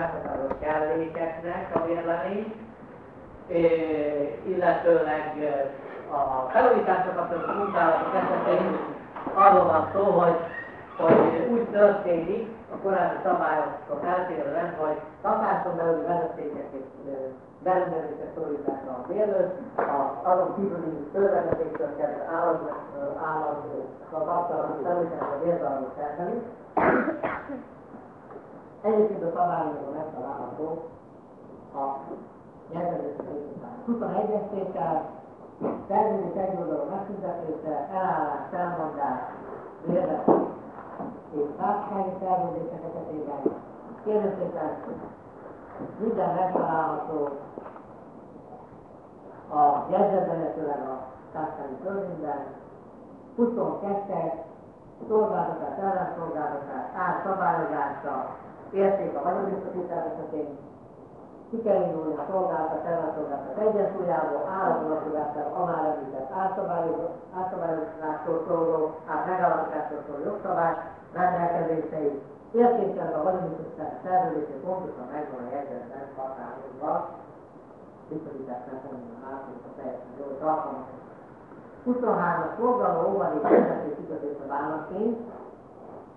meghatározott kellékeknek a vérlemény, illetőleg a felújításra kapcsolatos munkálatok esetén arról van szó, hogy, hogy úgy történik, a korábbi szabályoktól eltérően, hogy lakáson belüli vezetékek és berendezések szorításra a bérlőt, azon kívüli szövegezéstől kezdve állat, állat, a kapcsolatos felújításra a bérzavarot feltenni. Egyébként a szabályokban megtalálható a nyelvezető 21-es tétel, termények egyoldalú megfizetése, elállás, felmondás, bérlet és társasági szerződések esetében. Kérem szépen minden megtalálható a jegyzetben, illetőleg a társasági törvényben, 22-es szolgáltatás, ellenszolgáltatás, árszabályozása, érték a vagyonbiztosítás esetén, ki kell indulni a szolgáltat, ellenszolgáltat egyensúlyából, állapodatulására a már említett átszabályozásról szóló, át megállapításról szóló jogszabály rendelkezései, értékelve a vagyonbiztosítás szerződését pontosan megvan a jegyzetben határozva, biztosítás nem mondja át, és a teljesen jó, hogy alkalmas. 23-as forgaló óvadék vezető kikötés a válaszként,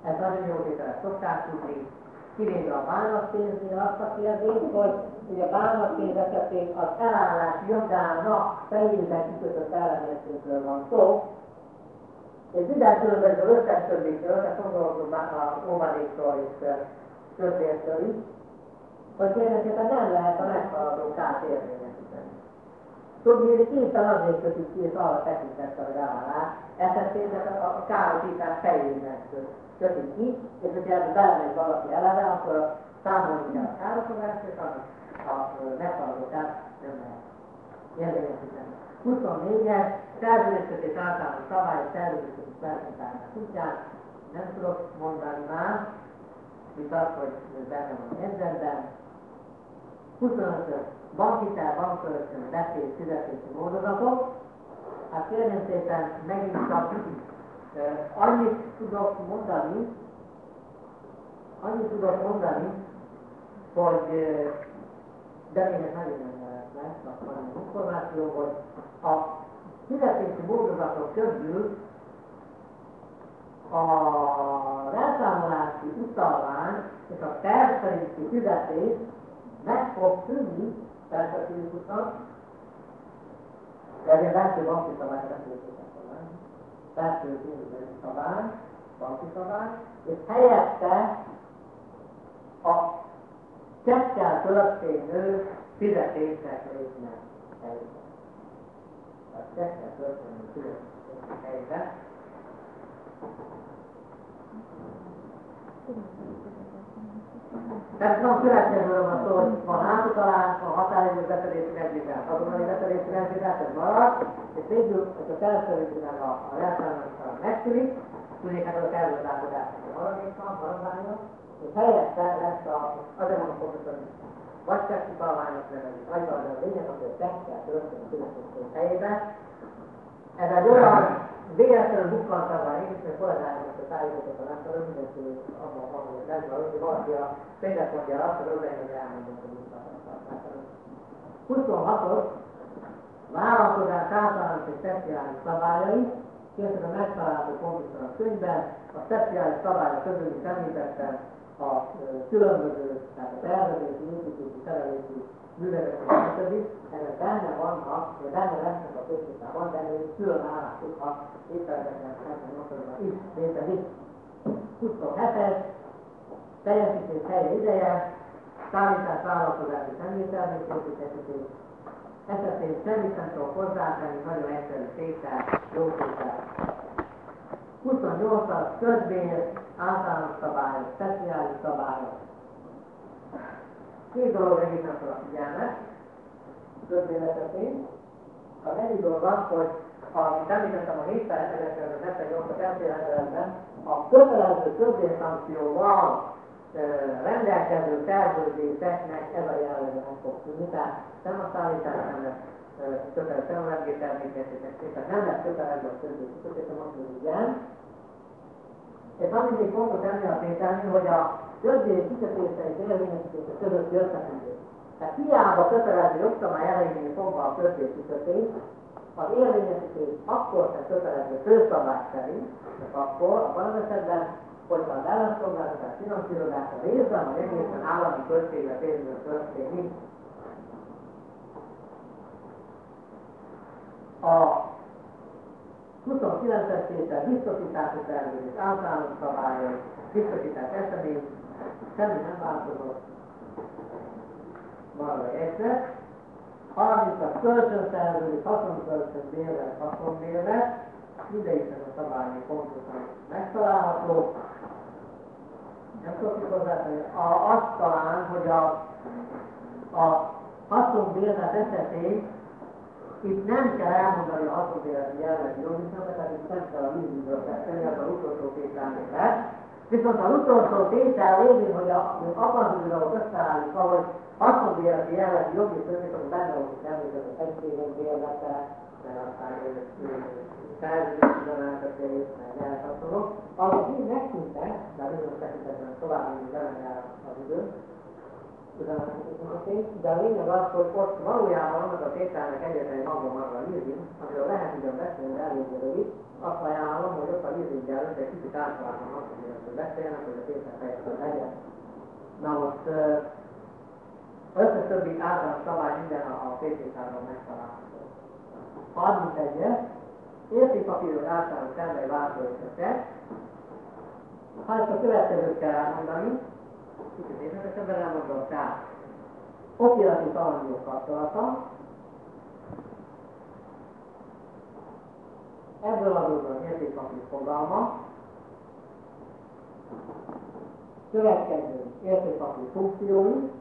ez nagyon jó tételet szokták tudni, kivéve a bánatpénznél azt a kérdést, hogy ugye a bánatpénz esetén az elállás jogának fejében kikötött ellenértékről van szó, és minden különböző az összes többitől, de gondolkodom a óvadéktól és többértől is, hogy tulajdonképpen nem lehet a meghaladó kárt érvényesíteni. Tudni, éppen azért kötjük ki, és arra tekintettel, hogy elállás, esetében a károsítás fejének kötik ki, és hogyha ez belemegy valaki eleve, akkor számolni kell a károkodást, és annak a meghaladókát nem lehet érvényesíteni. 24-es, szerződéskötés általános szabály, szerződéskötés felszintárnak útján, nem tudok mondani más, mint az, hogy benne van a jegyzetben. 25-ös, bankhitel, bankkölcsön, betéd, fizetési módozatok. Hát kérném szépen megint csak Annyit tudok mondani, annyit tudok mondani, hogy Demények nagyon nem lesz, akkor információ, hogy a fizetési módozatok közül a rászámolási utalvány és a terv szerinti fizetés meg fog tűnni perspektívikusan, de ezért belső banki szabályt beszéltük belső pénzügyi szabály, banki szabály, és helyette a csekkel történő fizetések résznek helyzet. A csekkel történő fizetések helyzet. Tehát van következőről van szó, hogy van átutalás, a határidő betörésű revizsgát, azonnali betörésű revizsgát, ez marad, és végül, hogy a felszerűtőnek a, a jelszámolásra megszűnik, tudnék hát a tervőzálkodásnak a maradéka, maradványa, és helyette lesz a, azért mondom pontosan, vagy csekkutalványok nevezik, vagy valami a lényeg, hogy a csekkel történő fizetésünk helyében. Ez egy olyan véletlenül bukkantam már én is, mert a tájékozott a megfelelő, mindenki abban van, hogy nem van, hogy valaki a pénzet mondja azt, hogy oda hogy elmondom, hogy bukkantam. 26-os vállalkozás általános és speciális szabályai, a megtalálható pontosan a könyvben, a speciális szabályok közül is említettem a különböző, tehát a tervezési, építési, szerelési műveletek, stb. Ezek benne vannak, vagy benne lesznek a köztitában, de ez külön állásuk a ételeknek, 78-ban is, létezik. 27-es, teljesítés helye ideje, szállítás vállalkozási személyterméképítés esetén, esetén semmit nem tudok hozzátenni, nagyon egyszerű tétel, jó tétel. 28-as, közbér, általános szabályok, speciális szabályok, Két dologra hívnak fel a figyelmet, közvéletetén. Az egyik dolog az, hogy amit említettem a 778-as eltérendeletben, a kötelező közvényszankcióval rendelkező szerződéseknek ez a jelenleg nem fog tehát nem a szállítás nem lesz kötelező területgé termékesítés, tehát nem lesz kötelező a közvényszankció, most még igen. És ami még fontos ennél a tételni, hogy a törvény kikötése és érvényesítése közötti összefüggés. Tehát hiába kötelező jogszabály elején fogva a törvény kikötés, az érvényesítés akkor sem kötelező főszabály szerint, csak akkor, abban az esetben, hogy az ellenszolgáltatás finanszírozása részben vagy egészen állami költségvetésből történik. A 29-es tétel biztosítási szerződés általános szabályok, biztosítás esemény, semmi nem változott, marad jegyzet. 30-as kölcsönszerződés, haszonkölcsön bérlet, haszonbérlet, mindegyiknek a szabályi pontosan megtalálható. Nem tudjuk hozzátenni. Azt talán, hogy a, a haszonbérlet esetén itt nem kell elmondani a haszonbérleti jellegű jogviszonyokat, tehát itt nem kell a vízügyről beszélni, az az utolsó tételnél lesz. Viszont az utolsó tétel lévén, hogy a, abban az időben összeállítva, hogy haszonbérleti jellegű jogviszonyok, akkor benne volt, hogy említett az egységek bérlete, mert aztán szerződésüzemeltetés, meg elhatolok, azok mind megszűntek, de bizonyos tekintetben tovább még benne az idő, de a lényeg az, hogy ott valójában annak a tételnek egyetlen maga maga a leasing, amiről lehet ugyan beszélni, de elég rövid, azt ajánlom, hogy ott a leasing előtt egy kicsit általában azt, hogy beszélnek, hogy a tétel teljesen legyen. Na most összes többi általános szabály minden a PCK-ról megtalálható. 31-es, értékpapírok általános termei változtatás. Ha ezt a következőt kell elmondani, kitűzésnek, és ebben elmondom tehát. Okirati tananyag kapcsolata, ebből adódó az értékpapír fogalma, következő értékpapír funkciói,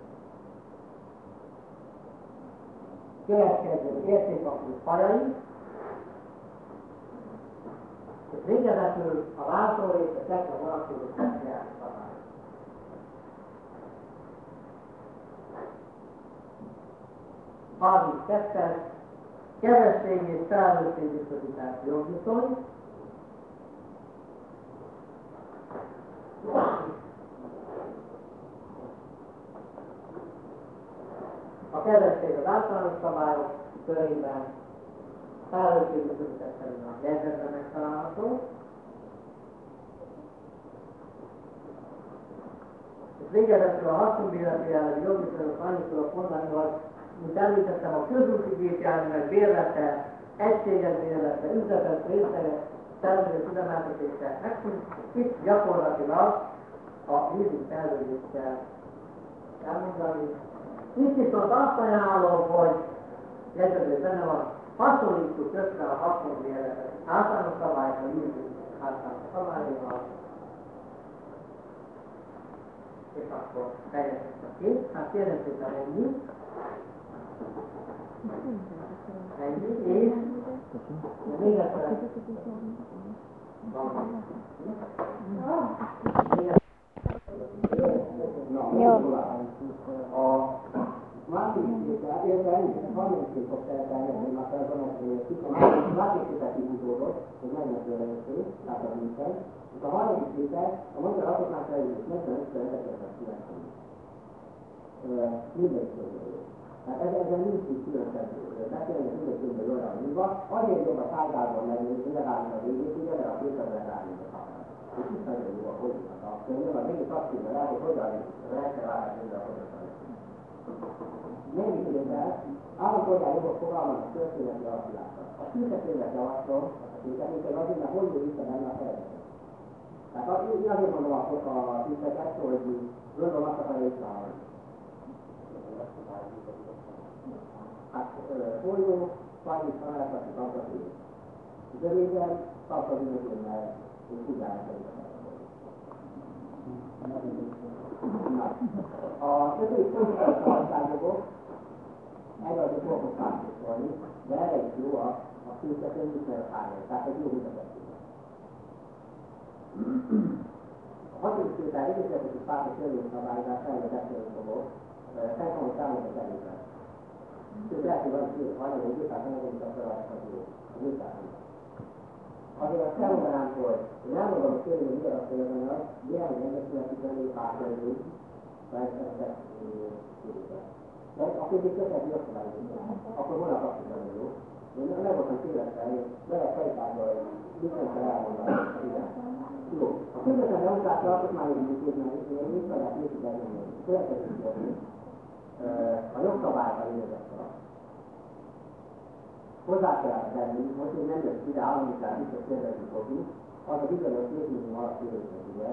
következő értékpapír fajai, és végezetül a váltó része tekre vonatkozó szekciális 32-es, keresztény és felelősség biztosítás jogviszony, a keresztény az általános szabályok körében felelősségbiztosítás terén a jegyzetben megtalálható, és végezetül a haszonbéleti jellegű jogviszonyok annyiszor a fondányban mint említettem, a közúti gépjárművek bérlete, egységes bérlete, üzletes részleges, szerződés üzemeltetése megszűnt, itt gyakorlatilag a leasing szerződéssel elmondani. Itt viszont azt ajánlom, hogy jegyzetben benne van, hasonlítsuk össze a haszonbérletet általános szabályokkal, leasing általános szabályokkal, és akkor teljesítve ki. Hát kérem szépen ennyi. Ennyi, és még egyszer. Jó. A másik tétel, illetve ennyi, 30 fok szeretelni, hogy már felvonatkozik, a másik tétel kihúzódott, hogy mennek először, tehát az nincsen, és a harmadik tétel a magyar alkotmány szerződés 45-1990. Mindegy közül. Tehát ez, ezen nincs így beszélni, hogy mindegy különböző olyan hívva, azért jobb a tárgában megnézni, legalább a végét, ugye, de a képet legalább a határ. És itt nagyon jó a hogyan a könyv, az egész azt írja el, hogy hogyan lehet vállalni minden a is érte, állampolgári jogok fogalmának történeti alakulása. A szűketőnek javaslom, a szűketőnek azért, mert jön vissza benne a fejlesztés. Tehát én azért mondom a, a szűkeket, hogy gondolom azt akarja visszahallani. Hát folyó, fajnis tanácsati tantató. Röviden, tantató és tudása A többi politikai szabadságok előadó fogok válaszolni, de erre is jó a, a külszető viszonylag hányos, tehát egy jó üzenetés. A hatodik tétel egyetletes pártos törvényszabályzás erről beszélni fogok, felkomolyan számolni előben. Sőt, lehet, hogy van két hajnal, hogy 500 nem a feladható. 500 azért azt elmondanám, hogy én nem mondom, hogy tényleg mi a félvonal, de hogy ennek születik elég pártolni, mert ezt de akkor még kötelező jogszabályozni, akkor volna azt jó. Én nem voltam tévedve, hogy bele fejtárba, biztos kell elmondani. Jó. A közvetlen demokrat alkotmányos intézmény, én mit tudják építeni, következő kérdés. A jogszabályban érdekel hozzá kell tenni, most még nem jött ide államiság, biztos kérdezni fogjuk, az a bizonyos lépésünk alatt ugye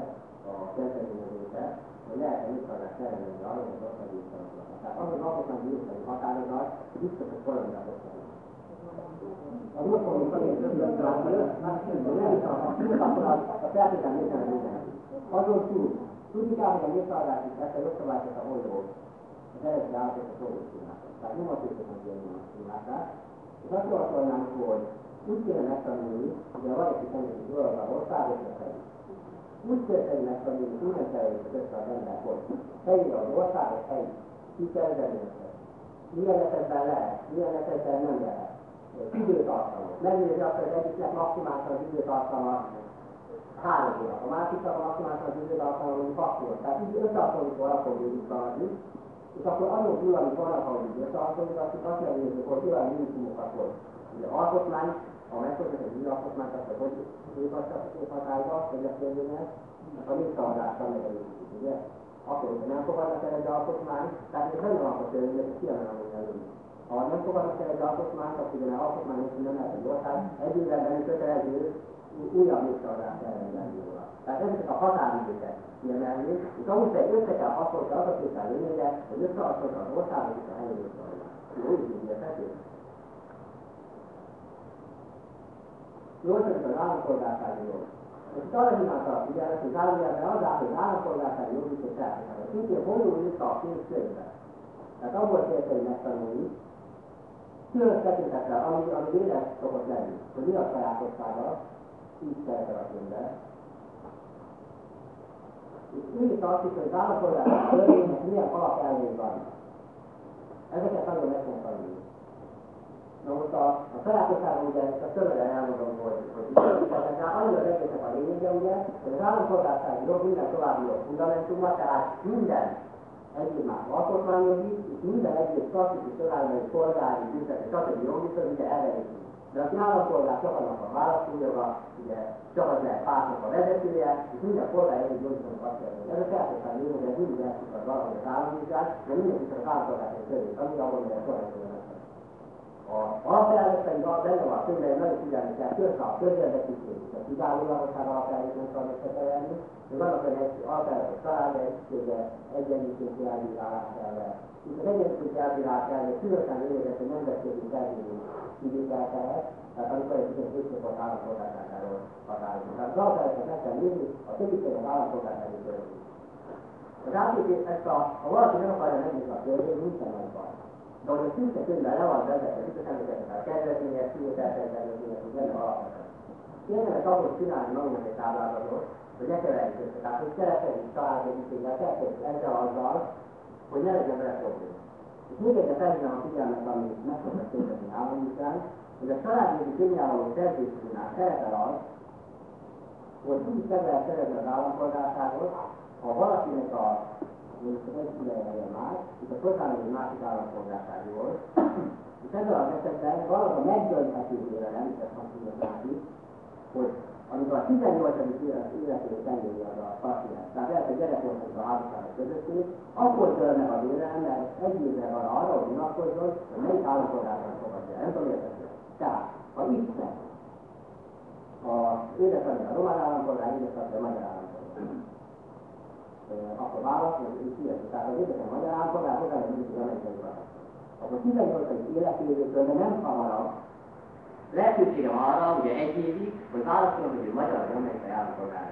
a kezdeményezése, hogy lehet egy utalás termelni arra, hogy az útalatot. Tehát az az alkotmány bírósági határozat, biztos, hogy. Az útfogó szerint akkor a feltétlen mindenki. Azon túl, tudni kell, hogy a népszavazási ezt a jogszabályt a oldó, az eredeti állatot a szóló csinálták. Tehát hogy ilyen csinálták, és azt javasolnám, hogy úgy kéne megtanulni, hogy a valaki tanulni dolog a országokra felé. Úgy kéne megtanulni, úgy nem kell össze az ember, hogy helyre az országok helyi, ki kell Milyen esetben lehet, milyen esetben nem lehet. Időtartamot. Megnézni azt, hogy egyiknek maximálisan az időtartama három óra, a másiknak a maximálisan az időtartama, hogy 6 óra. Tehát így összehasonlítva akkor végig és akkor amit vannak, ahogy összehasonlíthatjuk, azt megnézzük, hogy olyan minikumokat volt. Ugye alkotmány, ha meghozott egy alkotmányt, akkor hogy szép hatályba, hogy a kérdőnél, a népszavazásra megerősítik, ugye? Akkor, hogyha nem fogadnak el egy alkotmányt, tehát ez nem alkot törvény, ez kiemelni előtt. Ha nem fogadnak el egy alkotmányt, akkor ugye alkotmány nem lehet egy ország, egy évben belül kötelező újabb népszavazást elrendelni. Tehát ezeket a határidőket kiemelni, és ahhoz egy össze kell hasonlítani az a képen lényege, hogy összehasonlítani az országok és a helyi népszavazást. Jó, így érthető? Nyolcadik az állampolgársági jog. És itt arra hívnánk a figyelmet, hogy zárójelben az áll, hogy állampolgársági jog is egy feltétel. Szintén bonyolul vissza a két könyvbe. Tehát abból kérte, megtanulni, különös tekintettel, ami, ami éles szokott lenni, hogy mi a sajátossága, így szerepel a könyvben, is azt hogy az állampolgárság törvénynek milyen alapelvei van. Ezeket nagyon meg kell tanulni. Na most a, a sajátosságon ugye a tömören elmondom, hogy, hogy ezeknál annyira az egésznek a lényege ugye, hogy az állampolgársági jog minden további jog fundamentuma, tehát minden egyéb más alkotmányjogi, és minden egyéb klasszikus törvényi polgári, büntető, stb. jogviszony ugye erre de az állampolgár csak annak a választójoga, ugye csak az lehet pártnak a vezetője, és minden polgár jogiszonyok azt jelenti. Ez a feltétlen hogy ez mindig elszukad valahogy az államvizsgát, de mindenki csak az állampolgár egy törvény, ami ahol minden korrektúra a alapelvek pedig az benne van a könyvben, nagyon figyelni kell, különösen a közérdekűség és a kizárólagosság alapelvét szabad összekeverni, de vannak olyan alapelvek, család egysége, egyenlőségi elbírálás elve. Itt az egyenlőségi elbírálás elve különösen lényeges, hogy nemzetközi termény kivételtehet, tehát amikor egy bizonyos népcsoport állampolgárságáról határozunk. Tehát az alapelveket meg kell nézni, a többiség az állampolgársági törvény. Az átvétés, ezt a, ha valaki nem akarja megnézni a törvényt, nincsen nagy baj. De hogy a szinte könyvben le van vezetve, biztos emlékeztek a kedvezményes, kivételtes kedvezményes, hogy benne alapvetően. Érdemes ahhoz csinálni magunknak egy táblázatot, hogy ne keverjük össze. Tehát, hogy szeretnénk családegyüttséggel, kettőt ezzel azzal, hogy ne legyen vele probléma. És még egyet felhívnám a figyelmet, amit meg szoktak kérdezni államviszán, hogy a családjogi könyvjálló szerződésnél szerepel az, hogy úgy lehet szerezni az állampolgárságot, ha valakinek a az egy ideje már, itt a hozzám egy másik állampolgársági volt, és ezzel az esetben valami a megdönthető vélelem, ezt hasonló látni, hogy amikor a 18. életéről tengeri az a passzívet, tehát lehet, hogy gyerekkornak a házasságok közöttét, akkor törne a vélelem, mert egy évre van arra, hogy unatkozzon, hogy melyik állampolgárban fogadja. Nem tudom értetni. Tehát, ha itt a édesanyja a román állampolgár, édesanyja a magyar állampolgár akkor válasz, hogy ő szívesen. Tehát az édesem magyar állampolgár hozzá nem mindig az amerikai válasz. Akkor 18. életévétől, de nem hamarabb, lehetősége van arra, ugye egy évig, hogy válaszolom, hogy ő magyar vagy amerikai állampolgár.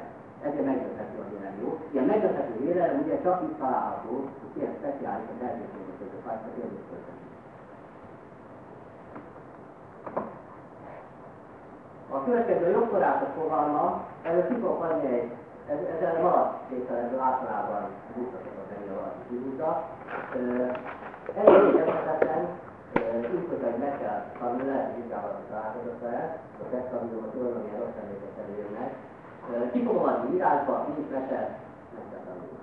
Ezért megdönthető a vélem, jó? Ilyen megdönthető vélem ugye csak itt található, hogy ilyen speciális a lehetőségek között, vagy a kérdés között. A következő jogkorlátok fogalma, előtt ki fogok adni egy ez, ezzel valaki képzeletből általában bújtatott a zenye valaki kihúzza. Elég érthetetlen, úgy, hogy meg kell tanulni, lehet, hogy inkább a találkozott vele, a tesztanulom, a tudom, milyen rossz emlékek előjönnek. Ki fogom adni írásba, nincs mese, meg kell tanulni.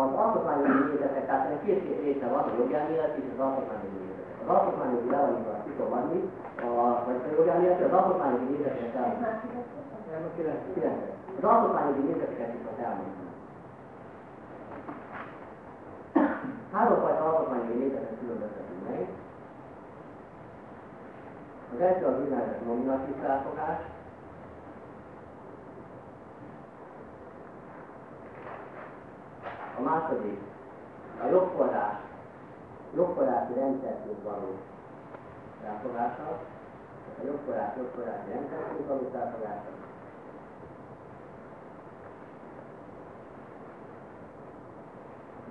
Az alkotmányos nézetek, tehát ennek két része van, a jogelmélet és az alkotmányos nézetek. Az alkotmányos ki tudom adni, a, vagy a jogelmélet, az alkotmányos nézeteket elmondani. Az alkotmányos nézeteket az elmondani. Háromfajta alkotmányi léteket különböztetünk meg. Az első az úgynevezett nominatív felfogás, a második a jogforrás, jogforrási rendszerként való felfogása, a jogforrás, jogforrási rendszerként való felfogása,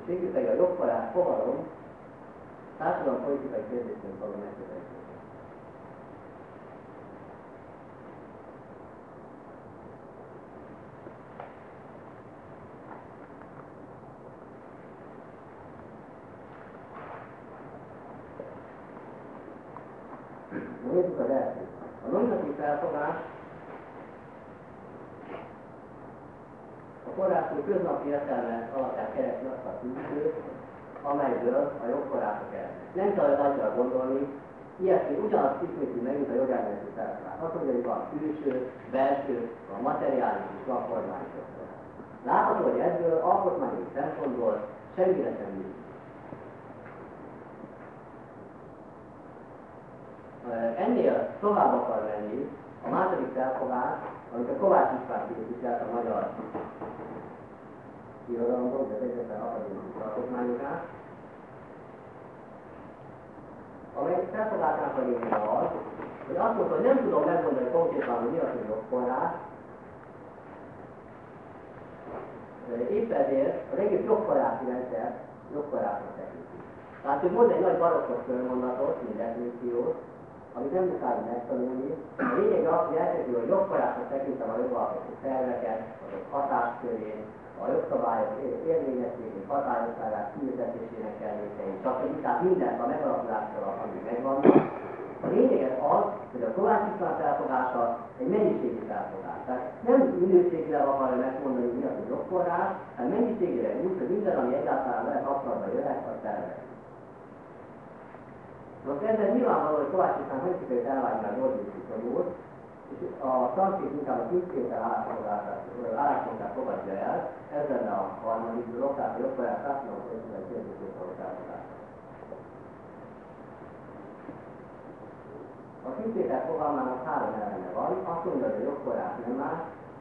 végül pedig a jogforrás fogalom társadalom politikai kérdésként való megközelítés. Nézzük az elsőt. A nominatív felfogás források köznapi értelme alapján keresni azt a tűzőt, amelyből a jogforrások erednek. Nem kell nagyra gondolni, ilyesmi ugyanazt ismétli meg, mint a jogelméleti felfogás. Azt mondja, hogy van külső, belső, a materiális és van formális jogforrás. Látható, hogy ebből alkotmányos szempontból semmire sem működik. Ennél tovább akar menni a második felfogás, amit a Kovács István képviselt a magyar irodalomban, de egyetlen akadémikus alkotmányokát, amely felfogásának a lényege az, hogy azt mondta, hogy nem tudom megmondani konkrétan, hogy mi az, hogy jogforrás, épp ezért az egész jogforrási rendszer jogforrásnak tekinti. Tehát, hogy mond egy nagy barokkos fölmondatot, mint definíciót, amit nem muszáj megtanulni. A lényeg az, hogy elkezdő, hogy jogforrásnak tekintem a jogalkotó szerveket, azok hatáskörén, a jogszabályok érvényességét, hatályosságát, kiüzetésének kellékeit, stb. Tehát mindent a megalakulással, ami megvan. A lényeg az, hogy a István felfogása egy mennyiségi felfogás. Tehát nem minőségileg akarja megmondani, hogy mi az a jogforrás, hanem mennyiségére úgy, hogy minden, ami egyáltalán lehet kapcsolatban jöhet, az tervez. Most ezzel nyilvánvaló, hogy Kovács István hogy sikerült elvágni a Nordikus szomót, és a tanszék inkább a tisztétel álláspontját fogadja el, ez lenne a harmadik dolog, tehát kérdését való társadalás. A tisztétel fogalmának három eleme van, azt mondja, hogy a jogforrás nem más,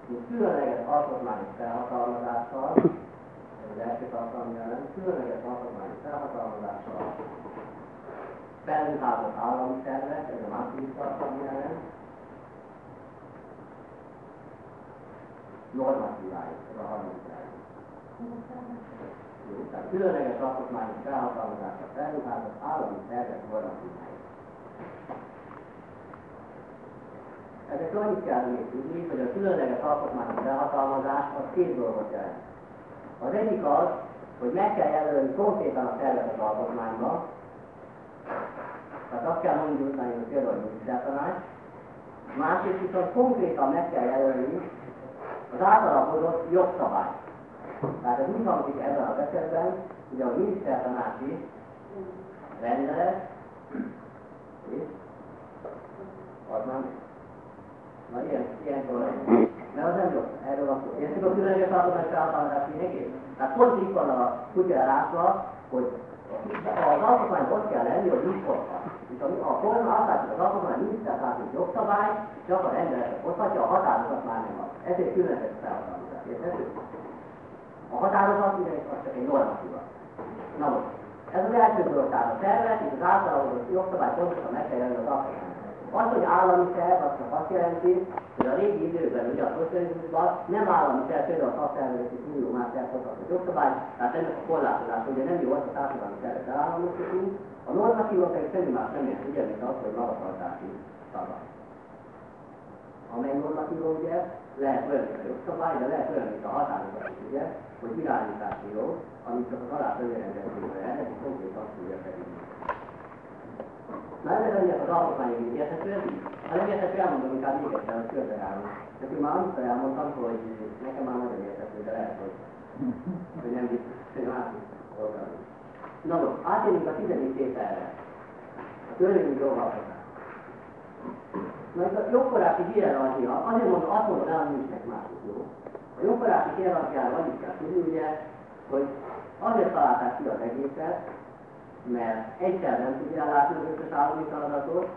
mint különleges alkotmányos felhatalmazással, ez az első tartalmi elem, különleges alkotmányos felhatalmazással felruházott állami szervek, ez a második tartalmi elem, normatíváit, ez a harmadik Tehát különleges alkotmányos felhatalmazásra felruházott állami szervek normatíváit. Ezek annyit kell még tudni, hogy a különleges alkotmányos felhatalmazás az két dolgot jelent. Az egyik az, hogy meg kell jelölni konkrétan a szervet az alkotmányba, tehát azt kell mondani, hogy például a minisztertanács, másrészt viszont konkrétan meg kell jelölni az általa hozott jogszabály. Tehát ez úgy hangzik ebben az esetben, hogy a minisztertanácsi rendelet, az nem, na ilyen, ilyen korrekt. Mert az nem jó, erről van szó. Értik a különleges alkotmány felhatalmazás lényegét? Tehát pont itt van a kutya látva, hogy az alkotmány ott kell lenni, hogy nincs hozhat. És a, a kormány azt látja, az alkotmány miniszter egy jogszabály, csak a rendeletet hozhatja, a határozat már nem van. Ezért különleges felhatalmazás. Érthető? A határozat ugyanis az csak egy normatíva. Na most, ez az első dolog, tehát a tervet és az általában jogszabály pontosan meg kell jelölni az alkotmány. Az, hogy állami szerv, az csak azt jelenti, hogy a régi időben, ugye a szocializmusban nem állami szerv, például a szakszervezeti millió más szervhozható jogszabály, tehát ennek a korlátozása, ugye nem jó az a társadalmi szervet elállamosítunk, a normatíva pedig semmi más nem jelent, ugye, mint az, hogy magatartási szabály. Amely normatívum ugye lehet olyan, mint a jogszabály, de lehet olyan, mint a határozat is, ugye, hogy irányítási jog, amit csak az alá följelentésére lehet, és konkrét azt tudja Na ezek legyek az alkotmányok érthetőek, ha nem érthető, elmondom inkább még egyszer, hogy körbe állunk. Nekünk már annyit elmondtam, hogy nekem már nagyon érthető, de lehet, hogy, hogy nem biztos, hogy másik Na most, átérünk a tizedik tételre. A törvényi jogalkotás. Na itt a jogkorási hierarchia, azért mondom, azt mondom el, hogy nincs másik jó. A jogkorási hierarchiára annyit kell tudni, ugye, hogy azért találták ki az egészet, mert egyszer nem tudja ellátni az összes állami feladatot,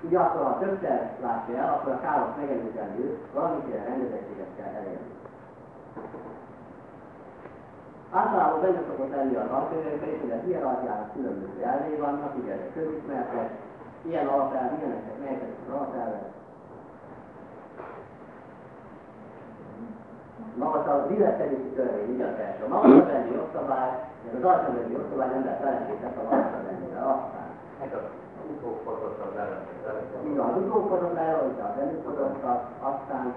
ugye akkor, ha többször látja el, akkor a káros megelőzendő valamiféle rendezettséget kell elérni. Általában benne szokott lenni az alapkönyvekben, és hogy a hierarchiának különböző elvé vannak, ugye ezek közismertek, ilyen alapelv, ilyenek, melyek az alapelvek. Magas a villesztelési törvény, ugye az első. Magas a lenni jogszabály, ez az alapvető jogszabály nem lehet ellentétes a magas a lenni, aztán. Utókodottan lehetett. Igen, az le rajta, az előkodottat, aztán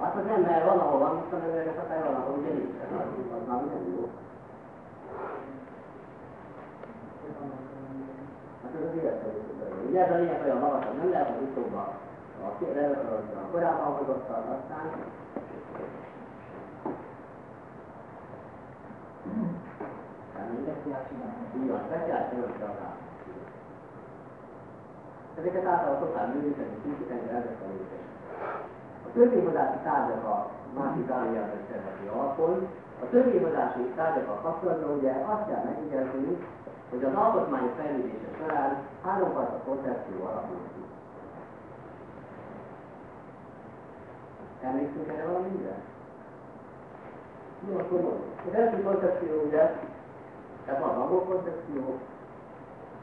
Hát az nem, mert van, ahol van visszamenőleges hatály, van, ahol ugye nincs. Az már nem jó. Hát ez az életszerűség. Ugye ez a lényeg olyan magasabb, nem lehet az utóba a a korábban hozottal, aztán. Ezeket általában szokták művíteni, szintíteni, elveszteni A törvényhozási tárgyak a másik állójelben szereti alapon. A törvényhozási tárgyakkal kapcsolatban ugye azt kell megjegyezni, hogy az alkotmány fejlődése során háromfajta koncepció alakul ki. Emlékszünk erre valamire? Jó, akkor mondjuk. Az első koncepció ugye, tehát van az angol koncepció,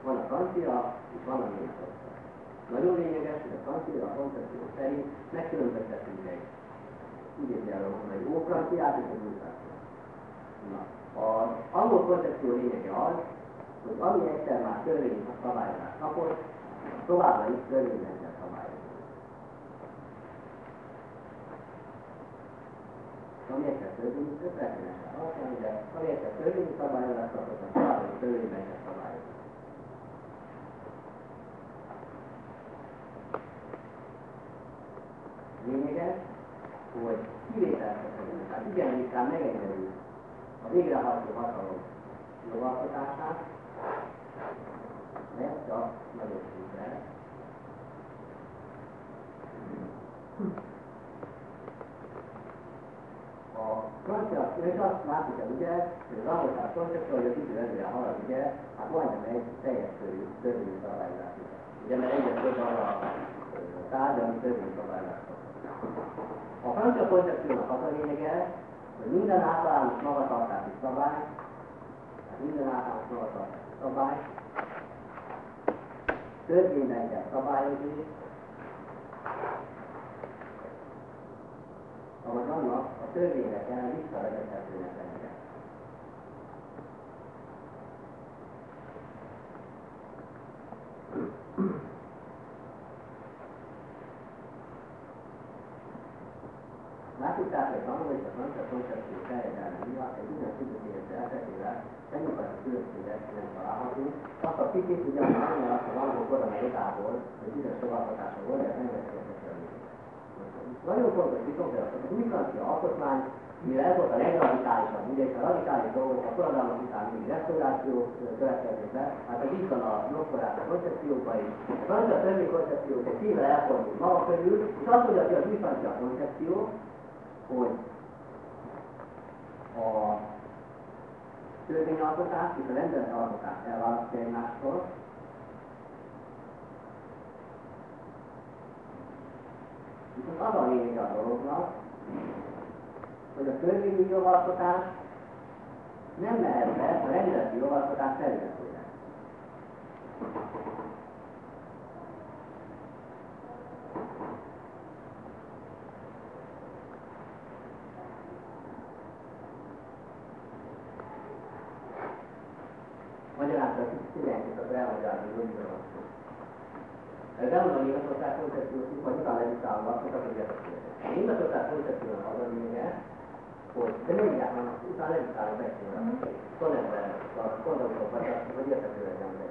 van a francia, és van a német Nagyon lényeges, hogy a francia a koncepció szerint megkülönböztetünk egy úgy értelme mondani, ó franciát és az új Na, az angol koncepció lényege az, hogy ami egyszer már törvény a szabályozást kapott, továbbra is törvényben kell szabályozni. Ami egyszer törvény, történetesen alapján, de ami egyszer törvényi szabályozást kapott, továbbra is törvényben kell szabályozni. Lényeges, hogy kivételesen, tehát igen, inkább megengedjük a végrehajtó hatalom jogalkotását, mert csak nagyobb szintre. A francia, és azt látjuk el ugye, hogy az angolság koncepció, hogy az idő előre halad, ugye, hát majdnem egy teljes körű törvényi szabályozás. Ugye, mert egyre több arra a tárgy, ami törvényi szabályozás. A francia koncepciónak az a lényege, hogy minden általános magatartási szabály, tehát minden általános magatartási สบายเกิดอยู่ไหนใจสบายดีเอามว้างนอกเอาเกิดอยู่ไหนใจนิสัยในใจอยู่ในใจอืม tehát, hogy van, hogy a francia koncepció terjedelme miatt egy bizonyos időtényes elteltével fennmaradó különbséget nem találhatunk. Azt a pikét ugyan azt a valahol korai jogából, hogy bizonyos jogalkotása volt, de nem Nagyon fontos viszont, hogy az új francia alkotmány, mire ez volt a legradikálisabb, ugye a radikális dolgok a forradalmak után mindig restauráció következik be, hát ez itt van a jogkorát a koncepcióban is. A francia törvény koncepció egy szívvel elfordult maga körül, és azt mondja, hogy az új francia koncepció, hogy a törvényalkotás és a rendeletalkotás elválasztja egymástól, Viszont az a lényeg a dolognak, hogy a törvényi jogalkotás nem mehet be a rendeleti jogalkotás területére. vagy magyarázta a kis szívensét, akkor elmagyarázni, hogy mi van szó. Elmondom Németország koncepciót, vagy utána leviszállom azt, hogy akkor A Németország koncepciónak az a lényege, hogy, de mindjárt van, utána leviszállom beszélni. Szonetben, a kondomok vagy, vagy értetően nem legyen.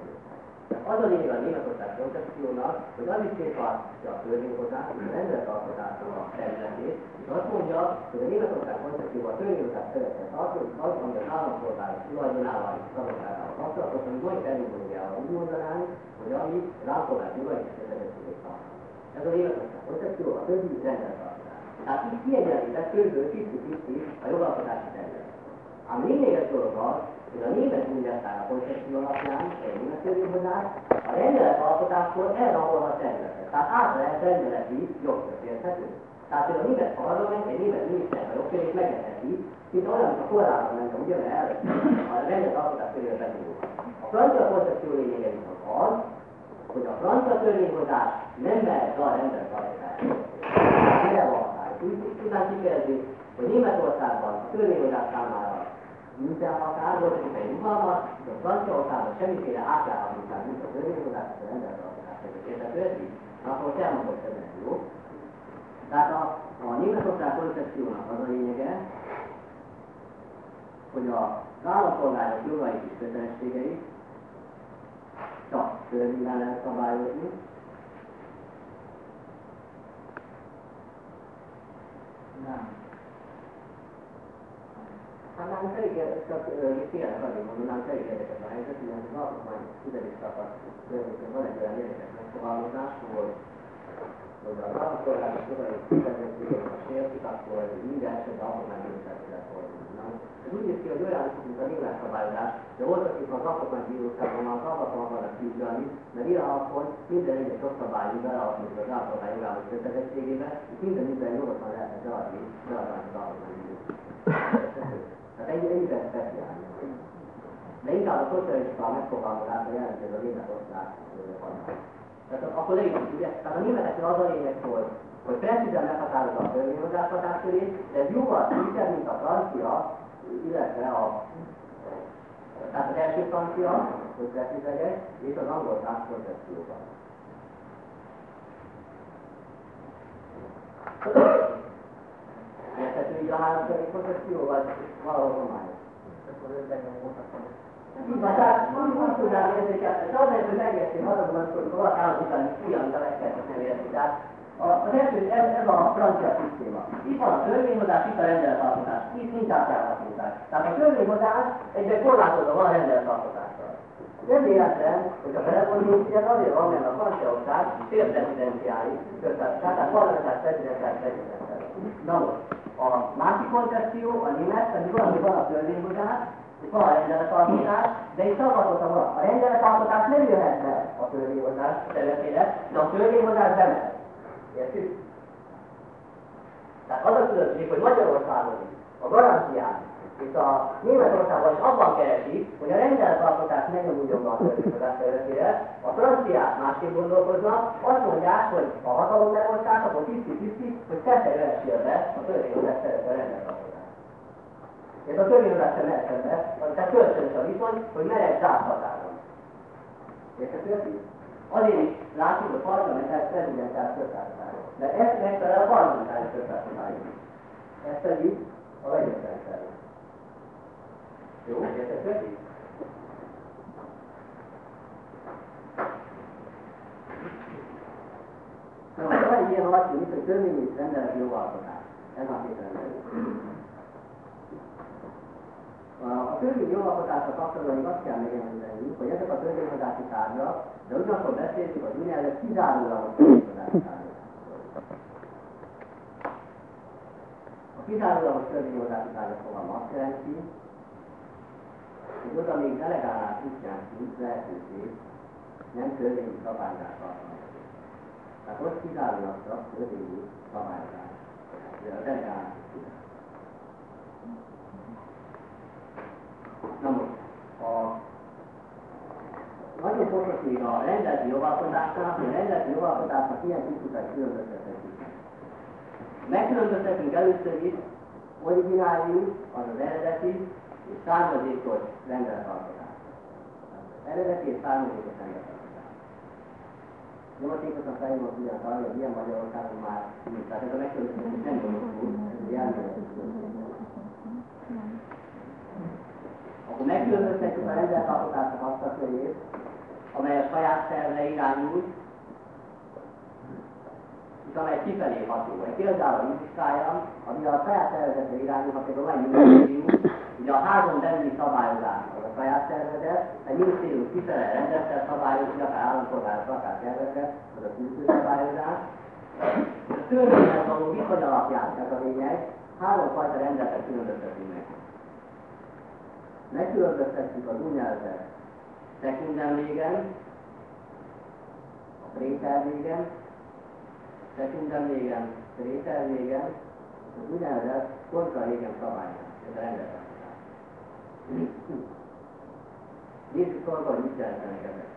Az a lényeg a Németország koncepciónak, hogy az is szétválasztja a törvényhozás, a rendeletalkotásnak a területét, és azt mondja, hogy a Németország koncepcióban a törvényhozás területet tartozik az, ami az állampolgárok tulajdonával és szabadságával kapcsolatos, ami majd terminológiával úgy mondanánk, hogy ami az állampolgár jogai és kötelezettségét tart. Ez a Németország koncepció, a többi rendelettartás. Tehát itt kiegyenlített körülbelül 50-50 a jogalkotási terület. Ám lényeges dolog az, hogy a német mindjárt koncepció alapján, egy német törvényhozás, a rendeletalkotáskor elrabolhat területet. Tehát át lehet rendeleti jogtörténhető. Tehát hogy a német parlament, egy német miniszter a jogkörét megengedheti, mint olyan, mint a korábban ment, ugye, mert a rendeletalkotás körül benyúl. A francia koncepció lényege viszont az, hogy a francia törvényhozás nem mehet a rendeletalkotásra. Erre van Úgy tudnánk kifejezni, hogy Németországban a törvényhozás számára minden határ volt, és egy rugalmas, de a Franciaországban semmiféle átjárhatóság nincs a törvényhozás, és a rendeltartás értető ez így? Akkor elmondok ebben, jó? Tehát a, a Németország koncepciónak az a lényege, hogy a állampolgárok jogait és kötelességeit csak törvényben lehet szabályozni, nem. Hát nálunk elég érdekes, csak tényleg azért mondom, nálunk elég érdekes a helyzet, ugyanis az alkotmány 10. szakasz környékén van egy olyan érdekes megfogalmazás, hogy hogy az állampolgárok jogai kötelezettségek a sértik, akkor minden esetben alkotmánybírósághoz lehet fordulni. Ez úgy néz ki, hogy olyan, mint a német szabályozás, de volt, akik az alkotmánybíróságon már szabadon akarnak küzdeni, mert hogy minden egyes jogszabály belealapítja az állampolgár jogállami kötelezettségébe, és minden minden jogosan lehetne beadni, beadni az alkotmánybírósághoz. Ennyi, ennyiben speciális. De inkább a szocialista megfogalmazása jelenti ez a Németország Tehát akkor leírjuk, ugye? Tehát a németeknél az a lényeg, hogy, hogy precízen meghatározza a törvényhozás hatáskörét, de ez jóval szűkebb, mint a francia, illetve a tehát az első francia, precízeges, és az angol száz koncepcióban. Így a háromszori koncepció, vagy valahol homályos? Akkor ő megmondhatom. Tehát úgy tudnám érzékelni, és azért, hogy megértém azokban, hogy valaki állapítani, ugyan, de legfeljebb nem érti. Tehát az első, ez, ez a francia szisztéma. Itt van a törvényhozás, itt a rendeletalkotás. Itt nincs átjárhatóság. Tehát a törvényhozás egyben korlátozva van a rendeletalkotással. Nem értem, hogy a ez azért van, mert a Franciaország félprezidenciális köztársaság, tehát parlamentáris prezidenciális prezidenciális. Na most, a másik koncepció, a német, pedig valami van a törvényhozás, és van a rendeletalkotás, de itt szavazottan van. A rendeletalkotás nem jöhet be a törvényhozás területére, de a törvényhozás bemehet. Értjük? Tehát az a különbség, hogy Magyarországon a garanciát és a Németországban is abban keresi, hogy a rendeletalkotás ne nyomuljon a törvényhozás területére, a franciák másképp gondolkoznak, azt mondják, hogy a hatalom megosztás, akkor tiszti-tiszti, hogy te jöhessél be a törvényhozás területére rendeletalkotás. Ez a törvényhozás sem mehet be, tehát kölcsönös a viszony, hogy mehet zárhatáron. Érthető Azért is látjuk, hogy parlamentáris prezidentális köztársaság. De ezt megfelel a parlamentáris köztársaság. Ez pedig a legislatív Jó, értető? Szóval van egy ilyen alapjú, mint hogy törvényi rendeleti jogalkotás. Ez a két rendelő. A törvény jogalkotása kapcsolatban azt kell megemlíteni, hogy ezek a törvényhozási tárgyak, de ugyanakkor beszéltük az úgynevezett kizárólagos törvényhozási tárgyak. A kizárólagos törvényhozási tárgyak fogalma azt jelenti, hogy oda még delegálás útján nincs lehetőség nem törvényi szabályzás alkalmazni. Tehát ott kizárólag csak törvényi szabályzás. A delegálás Na most, a nagyon fontos még a rendeleti jogalkotásnak, hogy a rendeleti jogalkotásnak ilyen típusát különböztethetünk. Megkülönböztetünk először is originális, az az eredeti, és származékos rendeletalkotás. Eredeti és szándékos rendetlenítás. Nyomatékosan felhívott ugyanis arra, hogy ilyen Magyarországon már nincs. Tehát ez a megkülönböztetés nem gondosul, ez egy elméleti Akkor megkülönböztetjük a rendeltartozások azt a körét, amely a saját szervre irányul, és amely kifelé ható. Egy például a vizsgája, ami a saját szervezetre irányul, ha például minisztérium, ugye a házon belüli szabályozás az a saját szervezet, egy minisztérium kifele rendettel szabályozni, akár állampolgárok, akár szervezet, az a külső szabályozás. A törvényhez való viszony alapján csak a lényeg, három fajta rendeletet különböztetünk meg. Megkülönböztetjük az úgynevezett Sekundenlégen, a Préterlégen, Sekundenlégen, Préterlégen, az úgynevezett kontralégen szabályán, ez a rendelkezés. Nézzük sorba, hogy mit jelentenek ezek.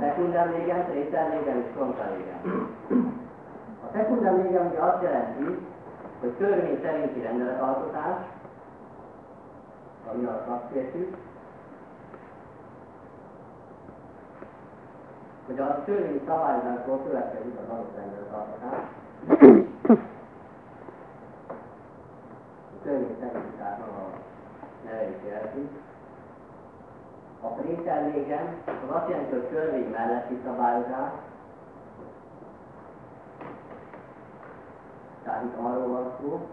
Sekundenlégen, Préterlégen és kontralégen. A sekundenlégen ugye azt jelenti, hogy törvény szerinti rendeletalkotás, ami a szakértük, hogy a törvényi szabályozásból következik az adott rendeletalkotás. A törvény szerinti tehát a jelzi. A prétellégen az azt jelenti, hogy törvény melletti szabályozás, tehát itt arról van szó,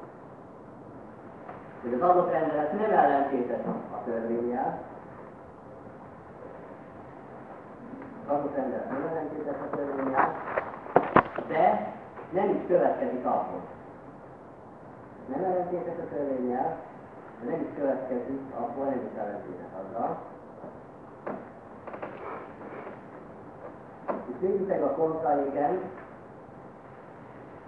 hogy az adott rendelet nem ellentétes a törvényel, az adott rendelet nem ellentétes a törvényel, de nem is következik abból. Nem ellentétes a törvényel, nem is következik abból, nem is ellentétes azzal. Nézzük meg a kontraéken,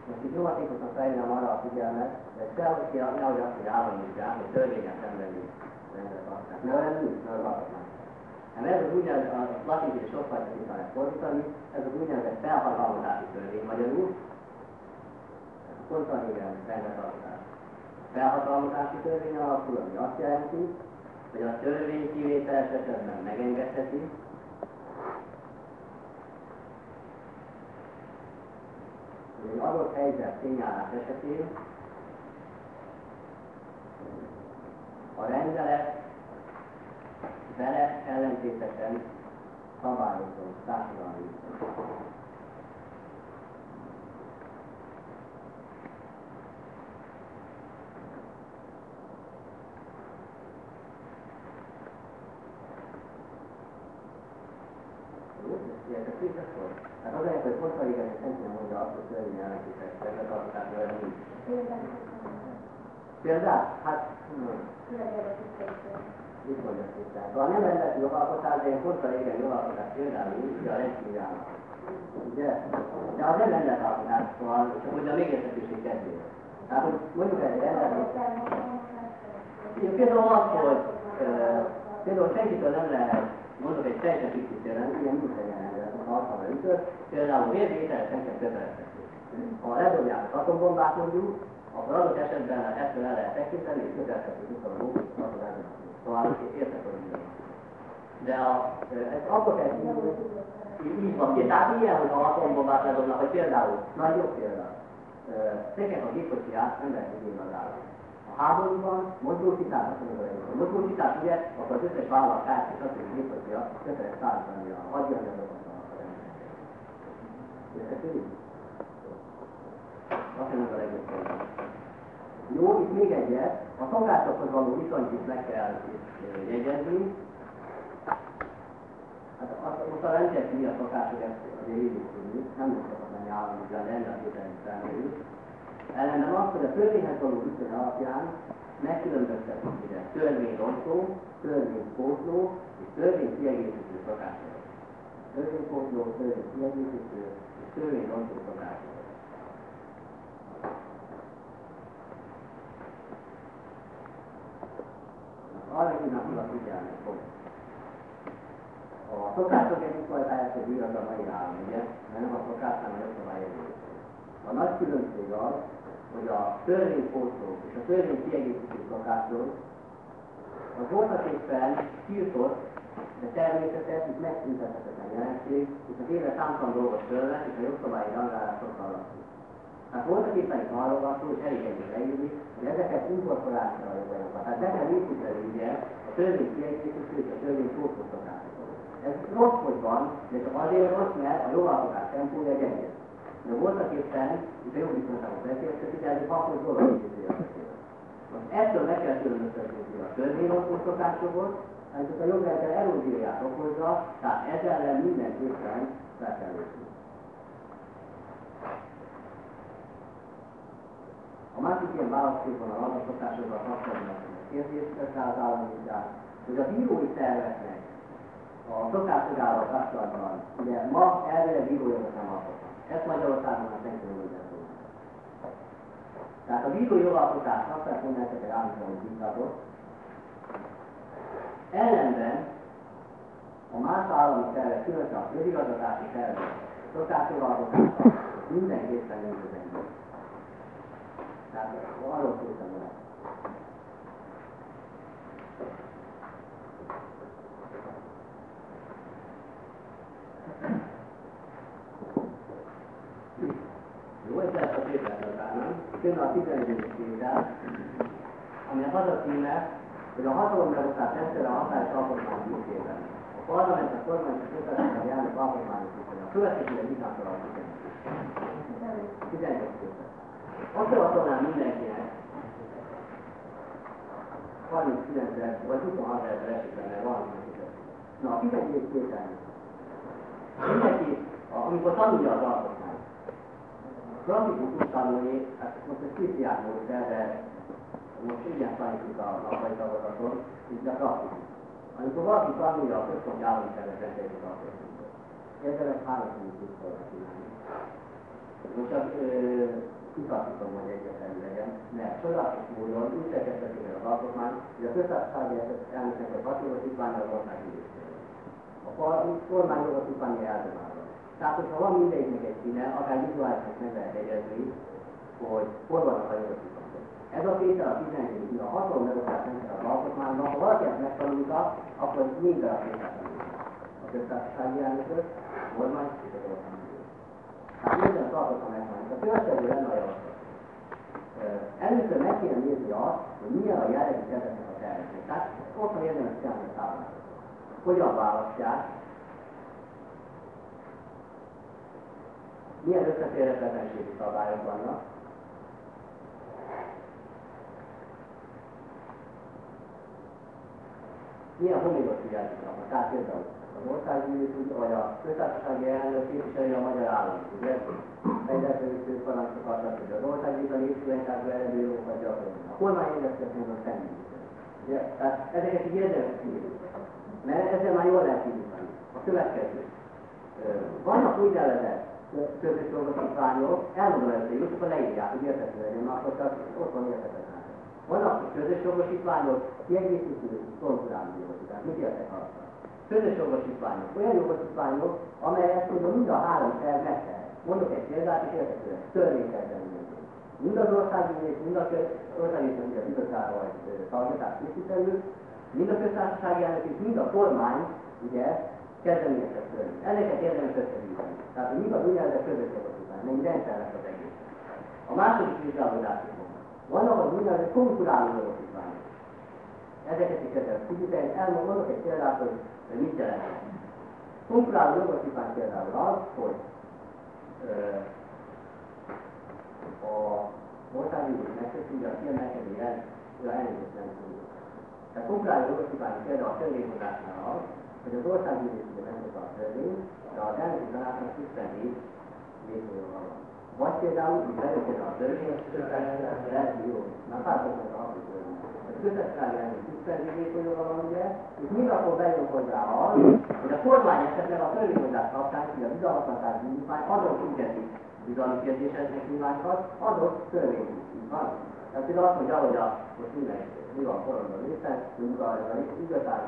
most itt nyomatékosan felhívnám arra a figyelmet, de sehogy ki, nehogy azt, hogy államítják, hogy törvényen szembeni rendeletartás. Ne olyan nincs, ne alkotmány. Nem ez az úgynevezett, a latin és sokfajta képen lehet fordítani, ez az úgynevezett felhatalmazási törvény magyarul, ez a kontrahégen rendeletartás. Felhatalmazási törvény alapul, ami azt jelenti, hogy a törvény kivételes esetben megengedheti, hogy egy adott helyzet tényállás esetén a rendelet vele ellentétesen szabályozó társadalmi Kézes volt. Hát az hogy hosszú igen, hogy senki nem mondja azt, hogy törvény ellentétes rendbetartás vele nincs. Példát? Hát, mit mondja szépen? Szóval nem rendet jogalkotás, de ilyen hosszú igen jogalkotás például úgy, a rendkívülának. Ugye? De az nem rendetalkotás, szóval csak hogy a végértetőség kedvéért. Tehát, hogy mondjuk egy rendet, például az, hogy például senkitől nem lehet, mondok egy teljesen fiktív ilyen rendelet, alkalma ütött, például vérvételre senki kötelezhető. Ha ledobják az atombombát mondjuk, akkor adott esetben ettől el lehet tekinteni, és kötelezhető a az Szóval értek, hogy minden. De a, ez akkor kell így, van ki. Tehát ilyen, hogy ha atombombát ledobnak, hogy például, nagy jó példa, szeket a gépkocsiját nem lehet az állam. A háborúban mozgósítás, azt mondom, hogy a mozgósítás ugye, akkor az összes vállalat át, és azt mondja, hogy a köteles szállítani a a rendszernek. Azt mondom, a. Jó, itt még egyet, a szolgáltathoz való viszonyt is meg kell jegyezni. Hát azt, most a rendszer mi a szokás, hogy ezt azért írjuk tudni, nem szokott menni állami, lenne a felmerül. Ellenben az, hogy a törvényhez való viszony alapján megkülönböztetünk ide törvényrontó, törvénypótló és törvénykiegészítő szokásokat. Törvénypótló, törvénykiegészítő és törvényrontó szokásokat. arra hívnak a figyelmet, hogy a szokások egyik fajtáját, hogy igaz a mai állam, ugye? Mert nem a szokás, hanem a jogszabályozó. A nagy különbség az, hogy a törvénypótló és a törvény kiegészítő szokások Az voltak éppen tiltott, de természetes, itt megszüntethetetlen jelenség, és az élet számtalan dolgos törvet, és a jogszabályi rangálásokkal alapul. Hát voltak éppen itt arról van szó, hogy elég együtt leírni, hogy ezeket inkorporálni a joganyagba. Tehát be kell építeni ugye a törvény kiegészítő és a törvény pótoltatásokat. Ez rossz, hogy van, de csak azért rossz, mert a jogalkotás tempója gyenge. De voltak éppen, itt a jogbiztonságot beszéltek, de ez egy hasznos dolog, most ettől meg kell különböztetni a törvényalkotásokat, amit a jogrendszer erózióját okozza, tehát ez ellen mindenképpen fel kell. A másik ilyen választékon a alapszokásokkal kapcsolatban a kérdésre az államiság, hogy a bírói szerveknek a szokásjogával kapcsolatban, ugye ma elvére bírójogot nem alkotnak. Ezt Magyarországon már senki nem Tehát a bíró jogalkotás azt mondani, hogy állítólag vitatott. Ellenben a más állami szervek, különösen a közigazgatási szervek, szokásjogalkotása mindenképpen tud Tehát arról szóltam el. Jó, ez lesz a tételtartalmán. Jön a 11. tétel, aminek az a címe, hogy a hatalom megosztás rendszere a hatályos alkotmány ügyében. A parlament, a kormány és a köztársaság elnök alkotmányos viszony. A következő egy alkotmány. 11. tétel. Azt javasolnám mindenkinek, 39 vagy 26 ezer esetben, mert van Na, a 11. tétel. Mindenki, amikor tanulja az alkotmányt, grafikus úttanulni, hát most egy kis diákmódus erre, most igen tanítjuk a napai tagozaton, így a grafikus. Amikor valaki tanulja a központi állami szervezetét az alkotmányot, érdemes három csinálni. Most az kitartítom, hogy egyetlen legyen, mert csodálatos módon úgy szerkeszteti meg az alkotmány, hogy a köztársasági elnöknek egy hatósítványa az ország A kormány jogosítványa eldomál. Tehát, hogyha van mindegyiknek egy színe, akár vizuálisan meg lehet egyezni, hogy hol vannak a jogosítások. Ez a tétel a 11. a hatalom megosztás rendszer az alkotmányban, ha valaki ezt megtanulta, akkor minden a tétel A köztársasági elnököt, a kormány és az ország. Tehát minden az alkotmány megtanulta. A következő lenne a javaslat. Először meg kéne nézni azt, hogy milyen a jellegű ezeknek a terveknek. Tehát ott van érdemes csinálni a. Hogyan választják, milyen összeférhetetlenségi szabályok vannak. Milyen homogatívátok vannak. Tehát például az országgyűlés, vagy a köztársasági elnök képviselő a magyar állam, ugye? Egyetlenül parancsokat, hogy az országgyűlés a népszületásba eredő jogokat gyakorolni. A kormány érdekezhet a személy. Ugye? Tehát ezeket így érdemes Mert ezzel már jól lehet indítani. A következő. Vannak úgynevezett közös dolgosítványok, elmondom először, hogy akkor leírják, hogy értető legyen, akkor csak ott van értetetlen. Vannak közös jogosítványok, kiegészítő konkuráló jogosítványok. Mit értek alatt? Közös jogosítványok, olyan jogosítványok, amelyek tudom mind a három szerv megtehet. Mondok egy példát, és értetően törvénykezdeményezés. Mind az országgyűlés, mind az országgyűlés, mind az igazságban vagy szalgatás képviselő, mind a köztársasági elnök, és mind a kormány, ugye, kezdeményezett törvény. Ezeket érdemes összegyűjteni. Tehát, hogy mik az úgynevezett közös jogosítvány, mennyi rendszer lesz az egész. A második vizsgálódási Az úgynevezett konkuráló jogosítványok. Ezeket is érdemes figyelni. Elmondok egy példát, hogy, hogy mit jelent. Konkuráló jogosítvány például az, hogy ö, a országgyűlés hogy a kiemelkedő elnézést nem tudjuk. Tehát konkuráló jogosítvány például a törvényhozásnál az, hogy az országgyűlés ugye meghozott a törvény, de az elnöki tanácsnak tisztelni vétójoga van. Vagy például, hogy belőtt a törvény, lehet jó, már pártoknak a törvény. A közösségi elnök tisztelni vétójoga van ugye, és mind akkor bejön hozzá az, hogy a kormány esetleg a törvényhozás kapcsán, hogy a bizalmatlanság nyilván adott ügyeti bizalmi kérdéseknek nyilvánkat, adott törvény. Van. Tehát például azt mondja, hogy a, most mindenki mi van koronban részen, mondjuk a, a igazság,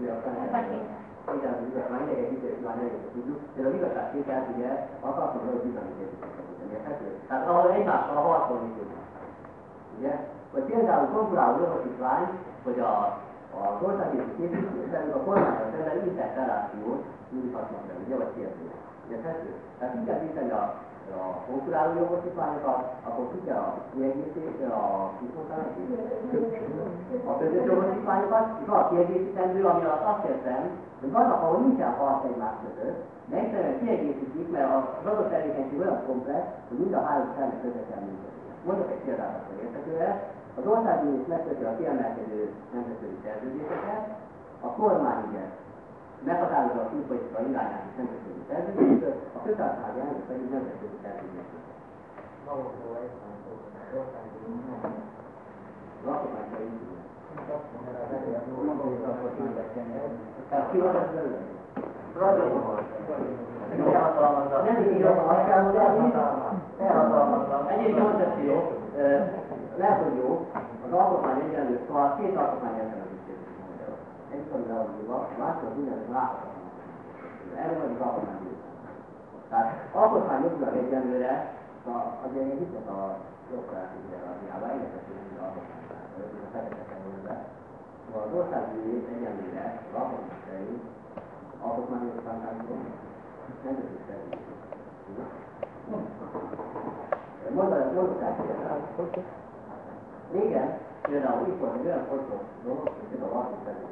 mi a igen, az igaz, már ideges idő, már nem tudjuk, de az igazságtételt ugye akartunk, hogy bizonyítani érthető? Tehát ahol egymással harcolni tudunk. Ugye? Vagy például konkuráló jogosítvány, hogy a Az országgyűlési képviselők a kormányos ember interpellációt nyújthatnak be, ugye, vagy kérdést. Érthető? Tehát ki kell viszeni a, a konkuráló jogosítványokat, akkor ki kell a kiegészítés, a a közös jogosítványokat, és van a kiegészítendő, ami alatt azt értem, hogy vannak, ahol nincsen harc egymás között, egyszerűen kiegészítik, mert az adott tevékenység olyan komplex, hogy mind a három szemnek közösen működik. Mondok egy példát, akkor érthetőre. Az országgyűlés megköti a kiemelkedő nemzetközi szerződéseket, a kormány ugye meghatározza a külpolitika irányát és nemzetközi szerződéseket, a köztársasági elnök pedig nemzetközi jó. Elhatalmazza. Egyébként koncepció, lehet, hogy jó, az alkotmány egyenlő, szóval két alkotmány egyenlő. Elmondva, másik az úgynevezett láthatatlan. Erre vagy az alkotmány Tehát alkotmány jogilag egyenlőre, az ilyen hiszek a jogkrációja az hiába egyetesül az alkotmány. Tehát a fekete be. Szóval az országgyűlés egyenlőre, az alkotmány szerint alkotmányos tanárról nemzeti szerződés. Mondanak, mondok át, régen például itt volt egy olyan fontos dolog, hogy például a.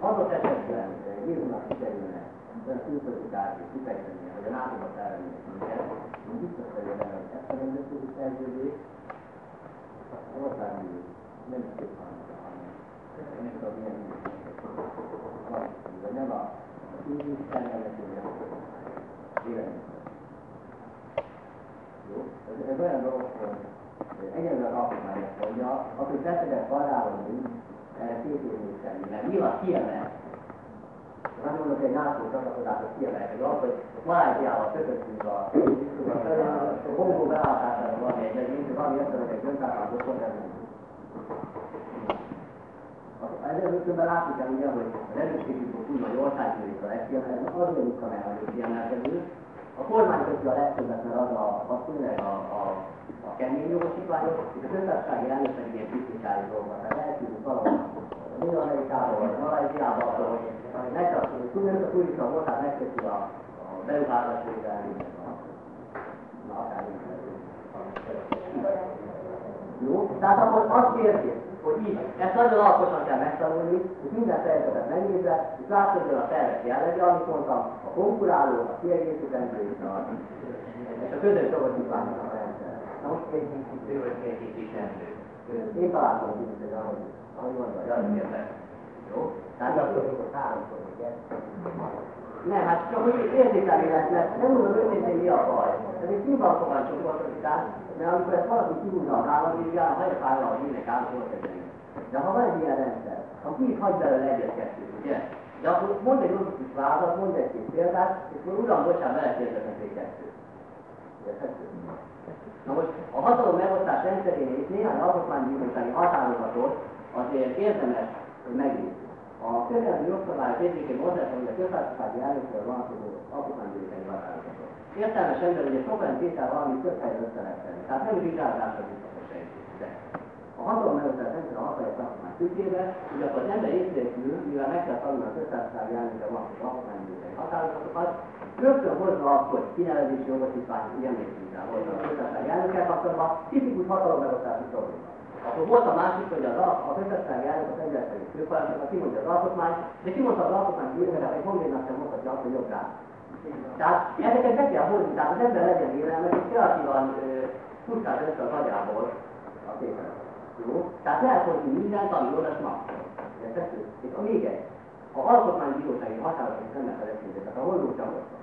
Adott esetben írnak sikerülne olyan külpolitikát és kifejteni, hogy a NATO-ot ellenőrizik minket, én biztos vagyok benne, hogy ezt a nemzetközi szerződést az országgyűlés nem is két hanem nem tudom milyen vagy nem a így ellenőrzője vélemény. Jó? Ez, ez olyan dolog, hogy egyenlően alkotmányos mondja, az, hogy beszedett vállalni, erre mert nyilván kiemel. Nem mondok egy NATO csatlakozásra kiemel, hogy az, hogy Maláziával kötöttünk a Kongó beállítására van egy egyébként, valami összenek egy akkor nem ezzel rögtönben látni kell ugye, hogy az erősségükből úgy nagy országgyűlés a legkiemelkedő, rúgtam el, hogy kiemelkedő. A kormány köti a legtöbbet, mert az a, az tényleg a, a, a kemény jogosítványok, és a köztársasági elnök pedig ilyen tisztikári dolgokat. Tehát elküldünk valahol Dél-Amerikába, vagy Malajziába, hogy megtartjuk, tudjuk, hogy turista volt, tehát megköti a, a beruházási védelmi, na akár Jó? Tehát akkor azt kérjük, hogy így, ezt nagyon alaposan kell megtanulni, és minden fejezetet megnézve, és látod, hogy a tervek jellege, amit mondtam, a konkuráló, a kiegészítendő és a, a közös jogosítványok a rendszer. Na most kiegészítő vagy kiegészítendő? Én hogy hogy ahogy, ahogy mondod. Ja, értek. Jó? Tehát akkor háromszor, ugye? Nem, hát csak hogy érzékelni lesz, mert nem mondom őszintén mi a baj. Ez egy színvalkoban csoportosítás, mert amikor ezt valaki kihúzza az államvizsgál, a hajafállal, hogy mindenki államvizsgál, de ha van egy ilyen rendszer, akkor ki is hagy belőle egyet-kettőt, ugye? De akkor mond egy logikus választ, mond egy két példát, és akkor uram, bocsánat, belekérdezik egy kettőt. Érthető? Na most a hatalom megosztás rendszerén és néhány alkotmánybírósági határozatot azért érdemes, megnézzük. A közelmi jogszabályok egyébként mondják, hogy a köztársasági elnökről szó alkotmánybírósági határozatot. Értelmes ember, hogy egy sokan tétel valami közhelyre össze lehet tenni. Tehát nem vizsgálásra biztos de a hatalom előtt rendszer a hogy akkor az ember észrevétül, mivel meg kell tanulni a köztársasági elnökre van az alkotmánybírósági határozatokat, rögtön hozva akkor kinevezési jogosítvány, ugye emlékszünk rá, hozva a köztársasági elnökkel kapcsolatban, tipikus hatalom megosztási probléma. Akkor volt a másik, hogy az, a köztársasági elnök az egyetlen főparancsnok, kimondja az alkotmány, de kimondta az alkotmány bíróság, hogy honvédnak sem mondhatja azt, hogy jográ. Tehát ezeket be kell hozni, tehát az ember legyen élelmes, és kreatívan puszkál össze az agyából a tételet. Jó? Tehát lehet hozni mindent, ami oda smakkol. Értető? És a még egy. A alkotmánybírósági határozatok felességek, tehát a holdó csavatok.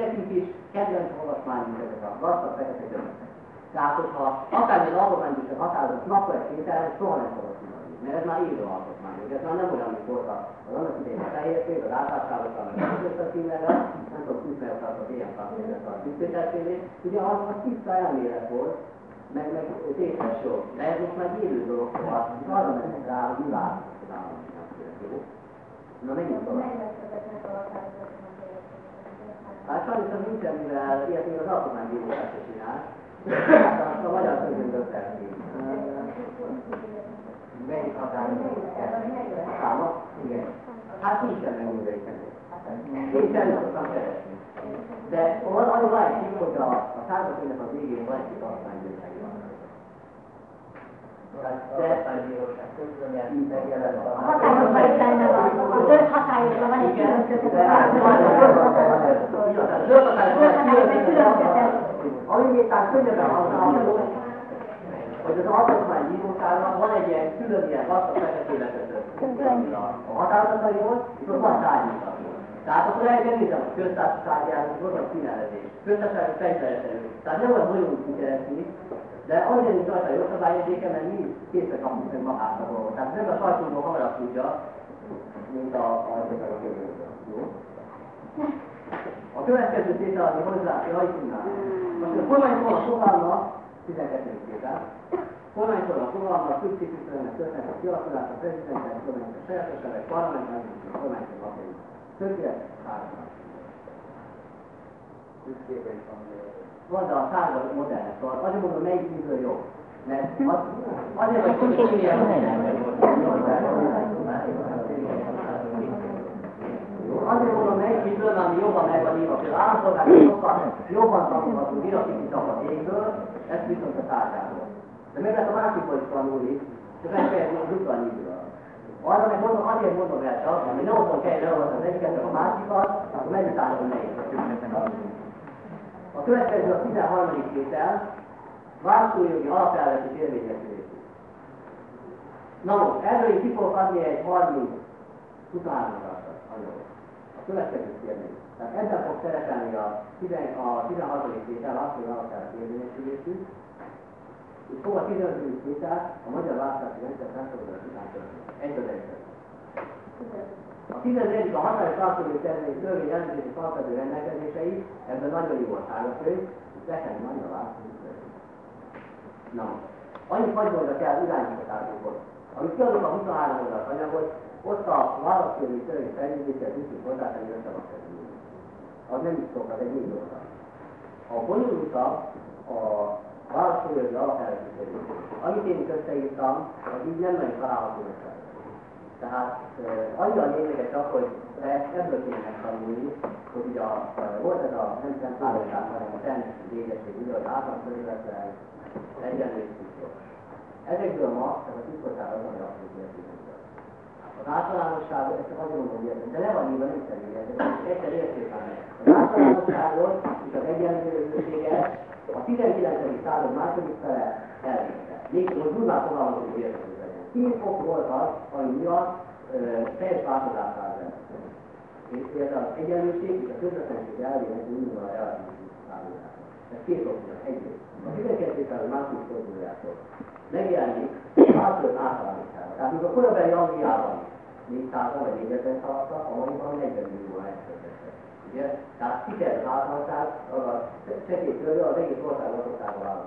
Nekünk is kedvenc olvasmányunk ezek a gazdag fekete gyömösek. Tehát, hogyha akármilyen alkotmánybíróság határozat smakkol egy tétel, soha nem fogok tudni. Mert ez már író alkotmány. Ez már nem olyan, mint volt az annak idején a fehérség, az átlátságokkal, meg az összeszínvele, nem tudom, ismerek az a ilyen kapcsolat a tisztételtélé. Ugye az, az tiszta elmélet volt, meg, meg tétes jó. De ez most már élő dolog, szóval arra mennek rá, államnak. Jó? Na menjünk tovább. Hát sajnos az nincsen, mivel ilyet még az alkotmánybíróság se csinál. Hát a magyar közömből felkész. Melyik határon? Száma? Igen. Hát nincsen meg mindegyik. Szoktam keresni. De van, van egy hogy a, a századének a végén van egy van. A hatályokban is lenne van, a zöld hatályokban van egy különböző Ami még talán könnyebben használható, hogy az alkotmánybíróságnak van egy ilyen külön ilyen fekete lekötő. A határozataihoz, és ott van tárgyítható. Tehát akkor elkezdem a köztársaságjának voltak kinevezés, köztársasági fejteletlenül. Tehát nem olyan nagyon úgy keresni, de nincs rajta jó szabályegyéke, mert mi készre kapunk meg magát a dolgot. Tehát nem a sajtóból hamarabb tudja, mint a, a, a Jó? A következő tétel, ami hozzá, rajtunknál. Most a kormányról a fogalma, 12. tétel, kormányról a fogalma, külcikliszerűen történet a kialakulás, a prezidentek, kormányok a sajátosságok, parlamentális, a kormányok a Tökéletes hárman. Van, de a szárban modellnek, szóval azért mondom, melyik vízről jobb. Mert az, azért, hogy kicsit ilyen Azért mondom, melyik vízről, ami jobban meg van írva, például állampolgárok sokkal jobban tanulható irati a égből, ez viszont a tárgyából. De meg lehet a másikból is tanulni, csak meg kell dupla nyílva. Arra meg mondom, azért mondom el csak, hogy ne otthon kell leolvasni az egyiket, a másikat, akkor meditálni nehéz. A következő a 13. tétel, választójogi alapelvek és érvényesülés. Na most, erről én ki fogok adni egy 30 23-at anyagot. A következő kérdés. Tehát ebben fog szerepelni a, 10, a 16. tétel, választójogi alapelvek érvényesülésű, és fog a 15. tétel a magyar választási rendszer felszabadulás után történni. Egy az egyben. A 14. a hatályos alkotói termék törvény jelentési alapvető rendelkezései, ebben nagyon jó a szállapőj, és nekem nagyon látszik. Na, annyit hagyj mondjak el iránymutatásokhoz. Amit kiadok a 23 oldal anyagot, ott a választói törvény fejlődéssel tudjuk hozzátenni összevaszerűen. Az nem is szokott, egy négy oldal. A bonyolultabb a választójogi alapelvű Amit én itt összeírtam, az így nem nagyon található össze. Tehát annyira lényeges az, hogy ebből kéne megtanulni, hogy ugye a, volt ez a nem centrálóság, hanem a természeti végesség, ugye az általános területlen egyenlőség. Ezekből ma, ez a titkosság az, ami azt Az általánosság, ezt azért mondom, hogy de le van írva, nem szerint, ez egyszer értékelni. Az általánosságot és az egyenlőséget a 19. század második fele elvégezte. Még most durván fogalmazunk, hogy értető Két ok volt az, ami miatt teljes változás állt És ez az egyenlőség és a közvetlenség elvének mindig a relatív állítás. Ez két ok miatt. Egyrészt. A 19. század második fordulójától megjelenik változó általánosság. Tehát mikor korabeli Angliában 400 vagy 4000 szavaztak, a maiban 40 millió elkövetett. Ugye? Tehát siker az általánosság, a törő az egész ország lakosságban áll.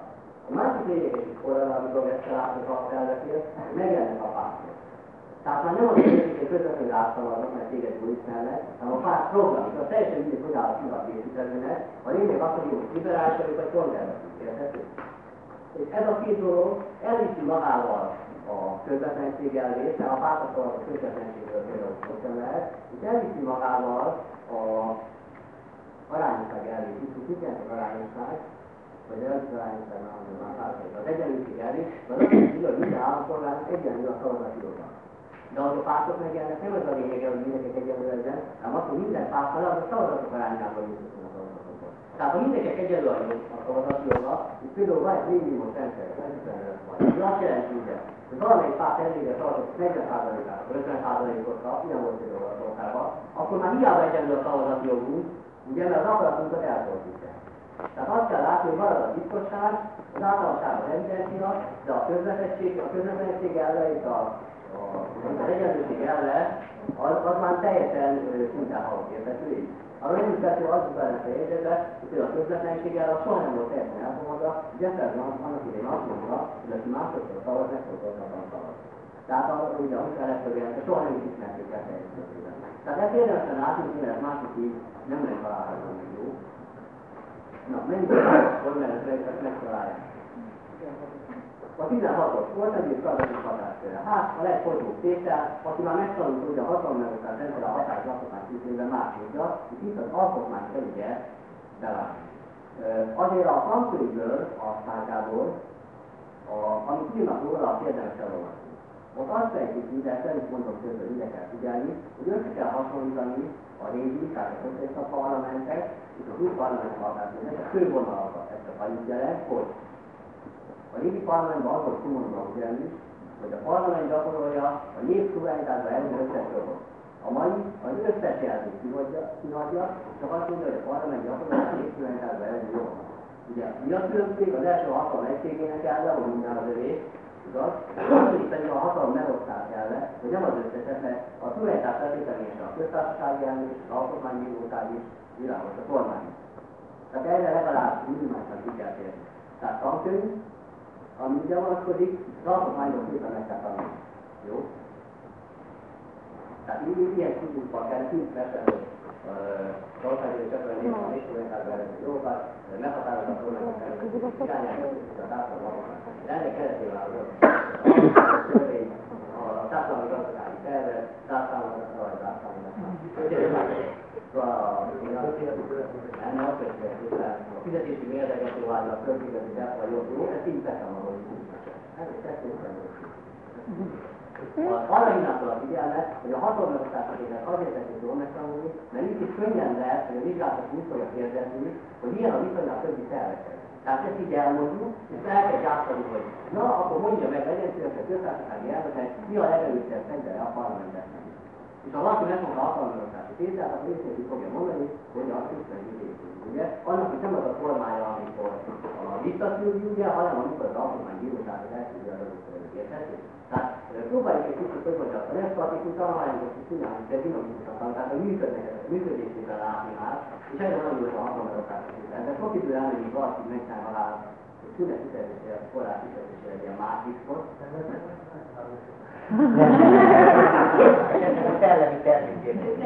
A másik lényeges forralá, amikor ezt látni, ha felvetél, megjelennek a pártok. Tehát már nem az hogy közvetlenül átszavaznak, mert téged jól ismernek, hanem a párt program, a teljesen mindegy, hogy áll a fiat készítenének, a lényeg az, hogy liberális vagyok, vagy konzervatív, érthető? És ez a két dolog elviszi magával a közvetlenség elvét, mert a pártokon a közvetlenségről például sem lehet, és elviszi magával a arányosság elvét hogy mit jelent az arányosság, vagy az arányosság már pártok. Az egyenlőség elvét, az az hogy minden állampolgárnak egyenlő a szavazati joga. De az a pártok meg ennek nem az a lényege, hogy mindenki egyenlő legyen, hanem az, hogy minden párt a szavazatok arányában jutott a szavazatokon. Tehát ha mindenkinek egyenlő a szavazati joga, és például van egy minimum rendszer, ez azt jelenti, ugye, hogy valamelyik párt elérje tartott 40%-át, 50%-ot kap, ilyen volt például Olaszországban, akkor már hiába egyenlő a szavazati jogunk, ugye, mert az akaratunkat eltoltítják. Tehát azt kell látni, hogy marad a titkosság, az általánosság a de a közvetettség, a közvetettség ellen és a, a, az egyenlőség ellen, az, az már teljesen értető így. Arra nem is beszél az benne fejezete, hogy a közvetlenséggel a soha nem volt teljesen elfogadva, Jefferson annak idején azt mondta, hogy aki másodszor szavaz, megszokottan szavaz. Tehát arra, ugye, amikor elefőgelente, soha nem is ismerték el teljesítőben. Tehát ezt érdemesen látni, mert másik így nem lehet található jó. Na, menjünk akkor, mert ezt megtalálják. A 16-os volt egy feladatos hatásköre. Hát, a legfolytóbb tétel, aki már megtanult, hogy a után rendszer a hatás alkotmány szintében más tudja, és itt az alkotmány felügye belát. Azért a tankönyvből, a szárgából, a, amit írnak róla, a érdemes elolvasni. Ott azt fejtik ki, de ezt is mondom közben, ide kell figyelni, hogy össze kell hasonlítani a régi, tehát a parlamentek és az új parlament hatását. Ez a fővonalakat, ezt a jelent, hogy a régi parlamentben az volt kimondva ugyanis, hogy a parlament gyakorolja a nép szuverenitásba elő összes jogot. A mai az összes jelzőt kihagyja, csak azt mondja, hogy a parlament gyakorolja a nép szuverenitásba elő jogot. Ugye mi a különbség? Az első hatalom egységének elve, hogy minden az övé, igaz? Második pedig a hatalom megosztás elve, hogy nem az összeset, mert a szuverenitás feltételése a köztársasági elő és az alkotmánybíróság is világos a kormány. Tehát erre legalább minimálisan ki kell térni. Tehát tankönyv, ami ugye vonatkozik, az alkotmányok szépen meg kell tanulni. Jó? Tehát így, ilyen típusban kell persze, hogy Országos Csatlakozás Népszak Népszak Népszak Jókat, meghatároznak volna a irányát, a társadalmat. Ennek keretében áll a társadalmi gazdasági tervet, társadalmi gazdasági társadalmi ennek azt hogy a fizetési mérleget próbálja a költségvetés elfogadni, ez így beszámolódik. Ez egy arra hívnám a figyelmet, hogy a hatalmegosztásokért azért teszik jól megtanulni, mert itt is könnyen lehet, hogy a vizsgálatok úgy fogja kérdezni, hogy milyen a viszony a többi szervekhez. Tehát ezt így elmondjuk, és el kell játszani, hogy na, akkor mondja meg, legyen szíves a köztársasági elnöknek, mi a legelőszebb fegyvere a parlamentben. És ha valaki megmondta a hatalmegosztási tételt, akkor részét fogja mondani, hogy a köztársasági ugye, annak is nem az a formája, amikor a diktatúri, ugye, hanem amikor az alkotmánybíróságot elküldi az adott érthető. Tehát próbáljuk egy kicsit, hogy mondjam, nem statikus tanulmányokat is csinálni, de dinamikusan, tehát a működnek, a működésében látni már, és erre nagyon jó a hatalmazokat De sok idő elmegyik valaki megcsinálni alá, hogy szünet ütetésére, korát ütetésére egy ilyen mátrixot. Szellemi termékét.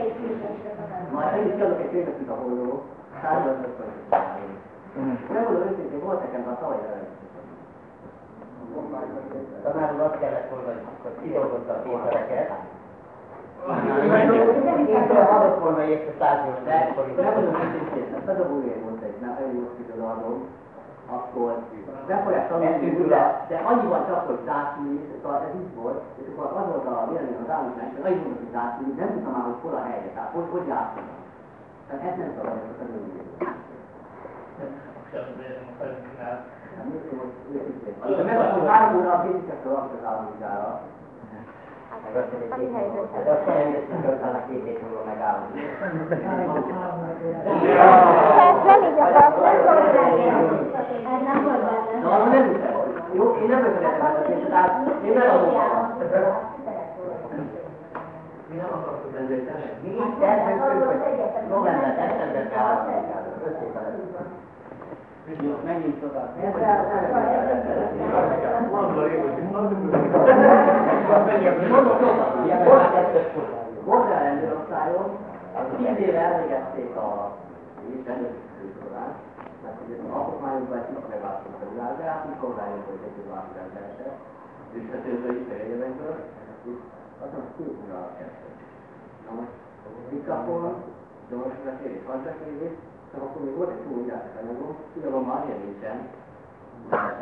Majd én is kiadok egy könyvet, a holló, százat, nem mondom őszintén, volt nekem a tavaly előtt tanár úr azt kellett volna, hogy kidolgozza a tételeket. Én adott volna érte 108 de nem mondom őszintén, a pedagógiai volt egy nagyon jó szidőadó, akkor befolyás tanulni de annyiban csak, hogy 110, szóval ez így volt, és akkor az volt a vélemény az állítás, hogy annyi volt, hogy 110, nem tudtam már, hogy hol a helye, tehát hogy, hogy játszom. Tehát ez nem szabad, hogy a pedagógiai. Amikor megadom három óra a fizikától, akkor az állományára. Meg azt mondja, hogy hát azt mondja, hogy utána két hét múlva megállunk. Nem így akartam. Ez nem volt benne. Na, az nem Jó, én nem a pénzt, tehát én megadom. Mi nem akartuk rendőrteni? Mi? November, december kell. Megint oda. El rendőrosztályon, tíz éve elvégezték a mert ugye az alkotmányokban egy kicsit megváltozott a világ, de hát mikor rájött, hogy egy változott rendszerese, és a tőzői egyetemekből, és azon két óra alatt kezdtek. Na most, mikrofon, gyors beszélés, hangzsakérés, csak akkor még volt egy csomó gyártás anyagom, tudom, már ilyen nincsen,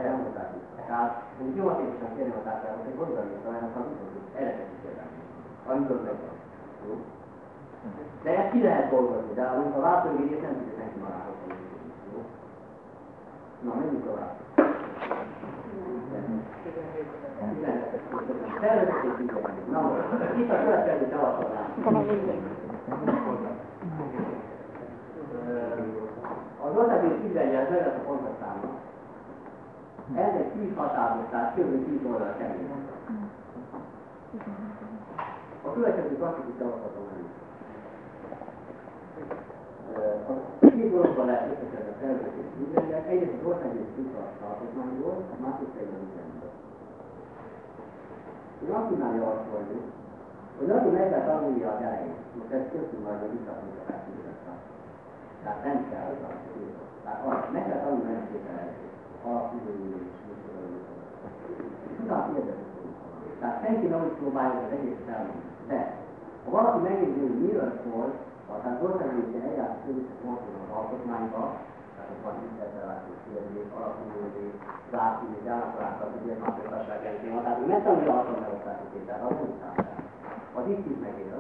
elmondták is. Tehát, hogy jó hatékosan kérni a társadalmat, hogy hozzá a ennek a bizonyos eredeti kérdés. Amiből megvan. De ezt ki lehet dolgozni, de amikor a látóigényét nem tudja senki magához? Na, menjünk tovább. Na itt a következő javasolnám. Az országos ügyelje meg a pontos számot. Ez egy tehát kb. tíz oldal kerül. A következő klasszikus javaslatom A dologban lehet összeszerzni a tervezés ügyeljet. Egyrészt az országos tízas alkotmányból, a másik pedig a ügyelemből. Én azt tudnám javasolni, hogy azon meg kell tanulnia az elején. Most ez köztünk majd a visszatmutatás tehát nem kell az Tehát az, meg kell tanulni nem képzelni. alapülőülés, Tudás érdekes. Tehát senki nem úgy próbálja az egész elmondani. De, ha valaki megnézi, hogy miről szól, aztán országgyűlési eljárás közös az alkotmányba, tehát van interpelációs kérdés, alapulódés, zártűnés, államkoránkat, ugye már elég tehát hogy megtanulja azt a megosztási tétel, az nem számítás. Az itt is megél,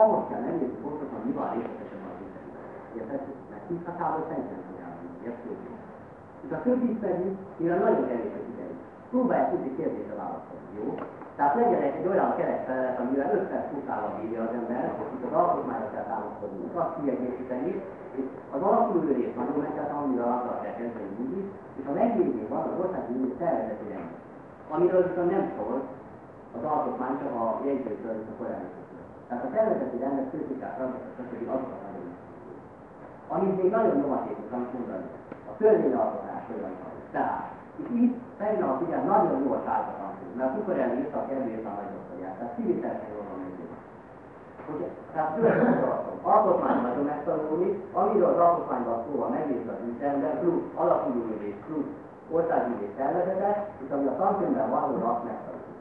ahhoz kell megnézni pontosan, mi van részletesen az interjúban. Érted? Mert kívhatából senki nem tudja. Érted? És a többi pedig, mire nagyon kevés az idejű. Próbálják tudni kérdésre válaszolni, jó? Tehát legyen egy olyan keretfelet, amivel 5 perc után bírja az ember, itt az alkotmányra kell támaszkodni, azt kiegészíteni, és az alapuló rész nagyon meg kell tanulni, azzal kell kezdeni mindig, és a legvégén van az országgyűlés szervezeti rend, amiről viszont nem szól az alkotmány, csak a jegyzőtől és a korábbi Tehát a szervezeti rendet kritikát adnak, stb. azokat nagyon Amit még nagyon nyomatékosan mondani, a törvényalkotás olyan Tehát, és itt a figyelm nagyon jól tárgyalani mert Kukorelli írta a kedvéért a nagy doktorját, tehát civilteljesen jól van működik. Tehát tartom, alkotmány nagyon megtanulni, amiről az alkotmányban szó van, megnézni az internet, plusz alapulóülés, plusz országgyűlés szervezete, és ami a tankönyvben van, hogy azt megtanulni.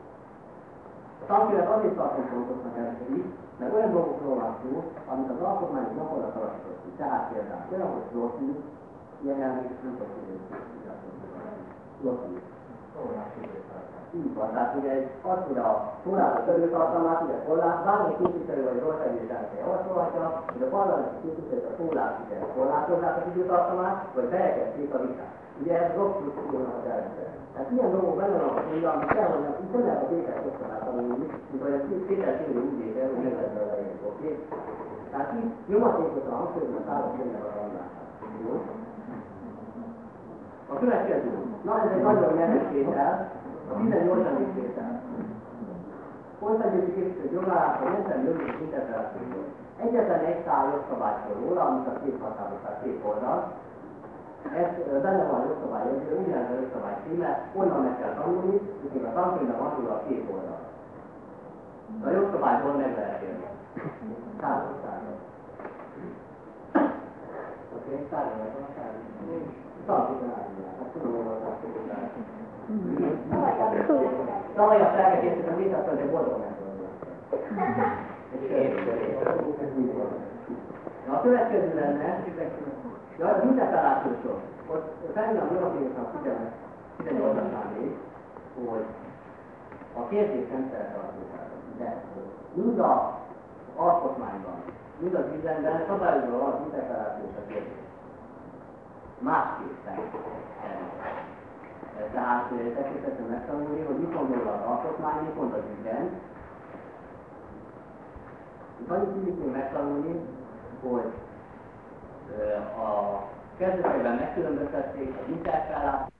A tankönyvet azért tartom fontosnak először is, mert olyan dolgokról van szó, amit az alkotmány gyakorlat alakított ki. Tehát például olyan, hogy Flotty, ilyen elmét, nem tudok, Flotty. Így van, tehát ugye az, hogy a túlállat időtartalmát, ugye korlát, bármilyen képviselő vagy országgyűlésának javasolhatja, hogy a parlamenti képviselő a túlállat ugye korlátozzák az időtartalmát, vagy berekedték a vitát. Ugye ez tudónak az elrendszer. Tehát ilyen dolgok benne vannak, hogy amit kell, hogy itt nem lehet a tétel szoktam tanulni, mint hogy a tétel tényleg úgy étel, hogy nem lehet belejönni, oké? Tehát így nyomatékosan hangsúlyozni a szállás tényleg a tanulását. Jó? A következő. Na ez egy nagyon nemes tétel, a 18. tétel. Országgyűlési képviselő jogállás a rendszerű jogi interpretációról. Egyetlen egy szál jogszabály róla, amit a két határos, tehát két oldal. Ez benne van a jogszabály, ugyanez a jogszabály címe, onnan meg kell tanulni, és a tankönyvben van róla a két oldal. A jogszabályból meg lehet jönni. Százas, százas. Oké, százas, hát a Tavaly a felkezdésben mit azt mondja, boldog Na a következő lenne, ja, az interpelációsok. Ott felhívnám Jonathannak figyelmet, 18-asnál még, hogy a kérdés nem szeretetlenül de mind a alkotmányban, mind az üzenben szabályozva van az interpelációs a kérdés. Másképpen tehát tekintetben megtanulni, hogy mit gondol az alkotmány, mit mond az. Itt annyit tudjuk megtanulni, hogy a kezdetében megkülönböztették az interpellációt,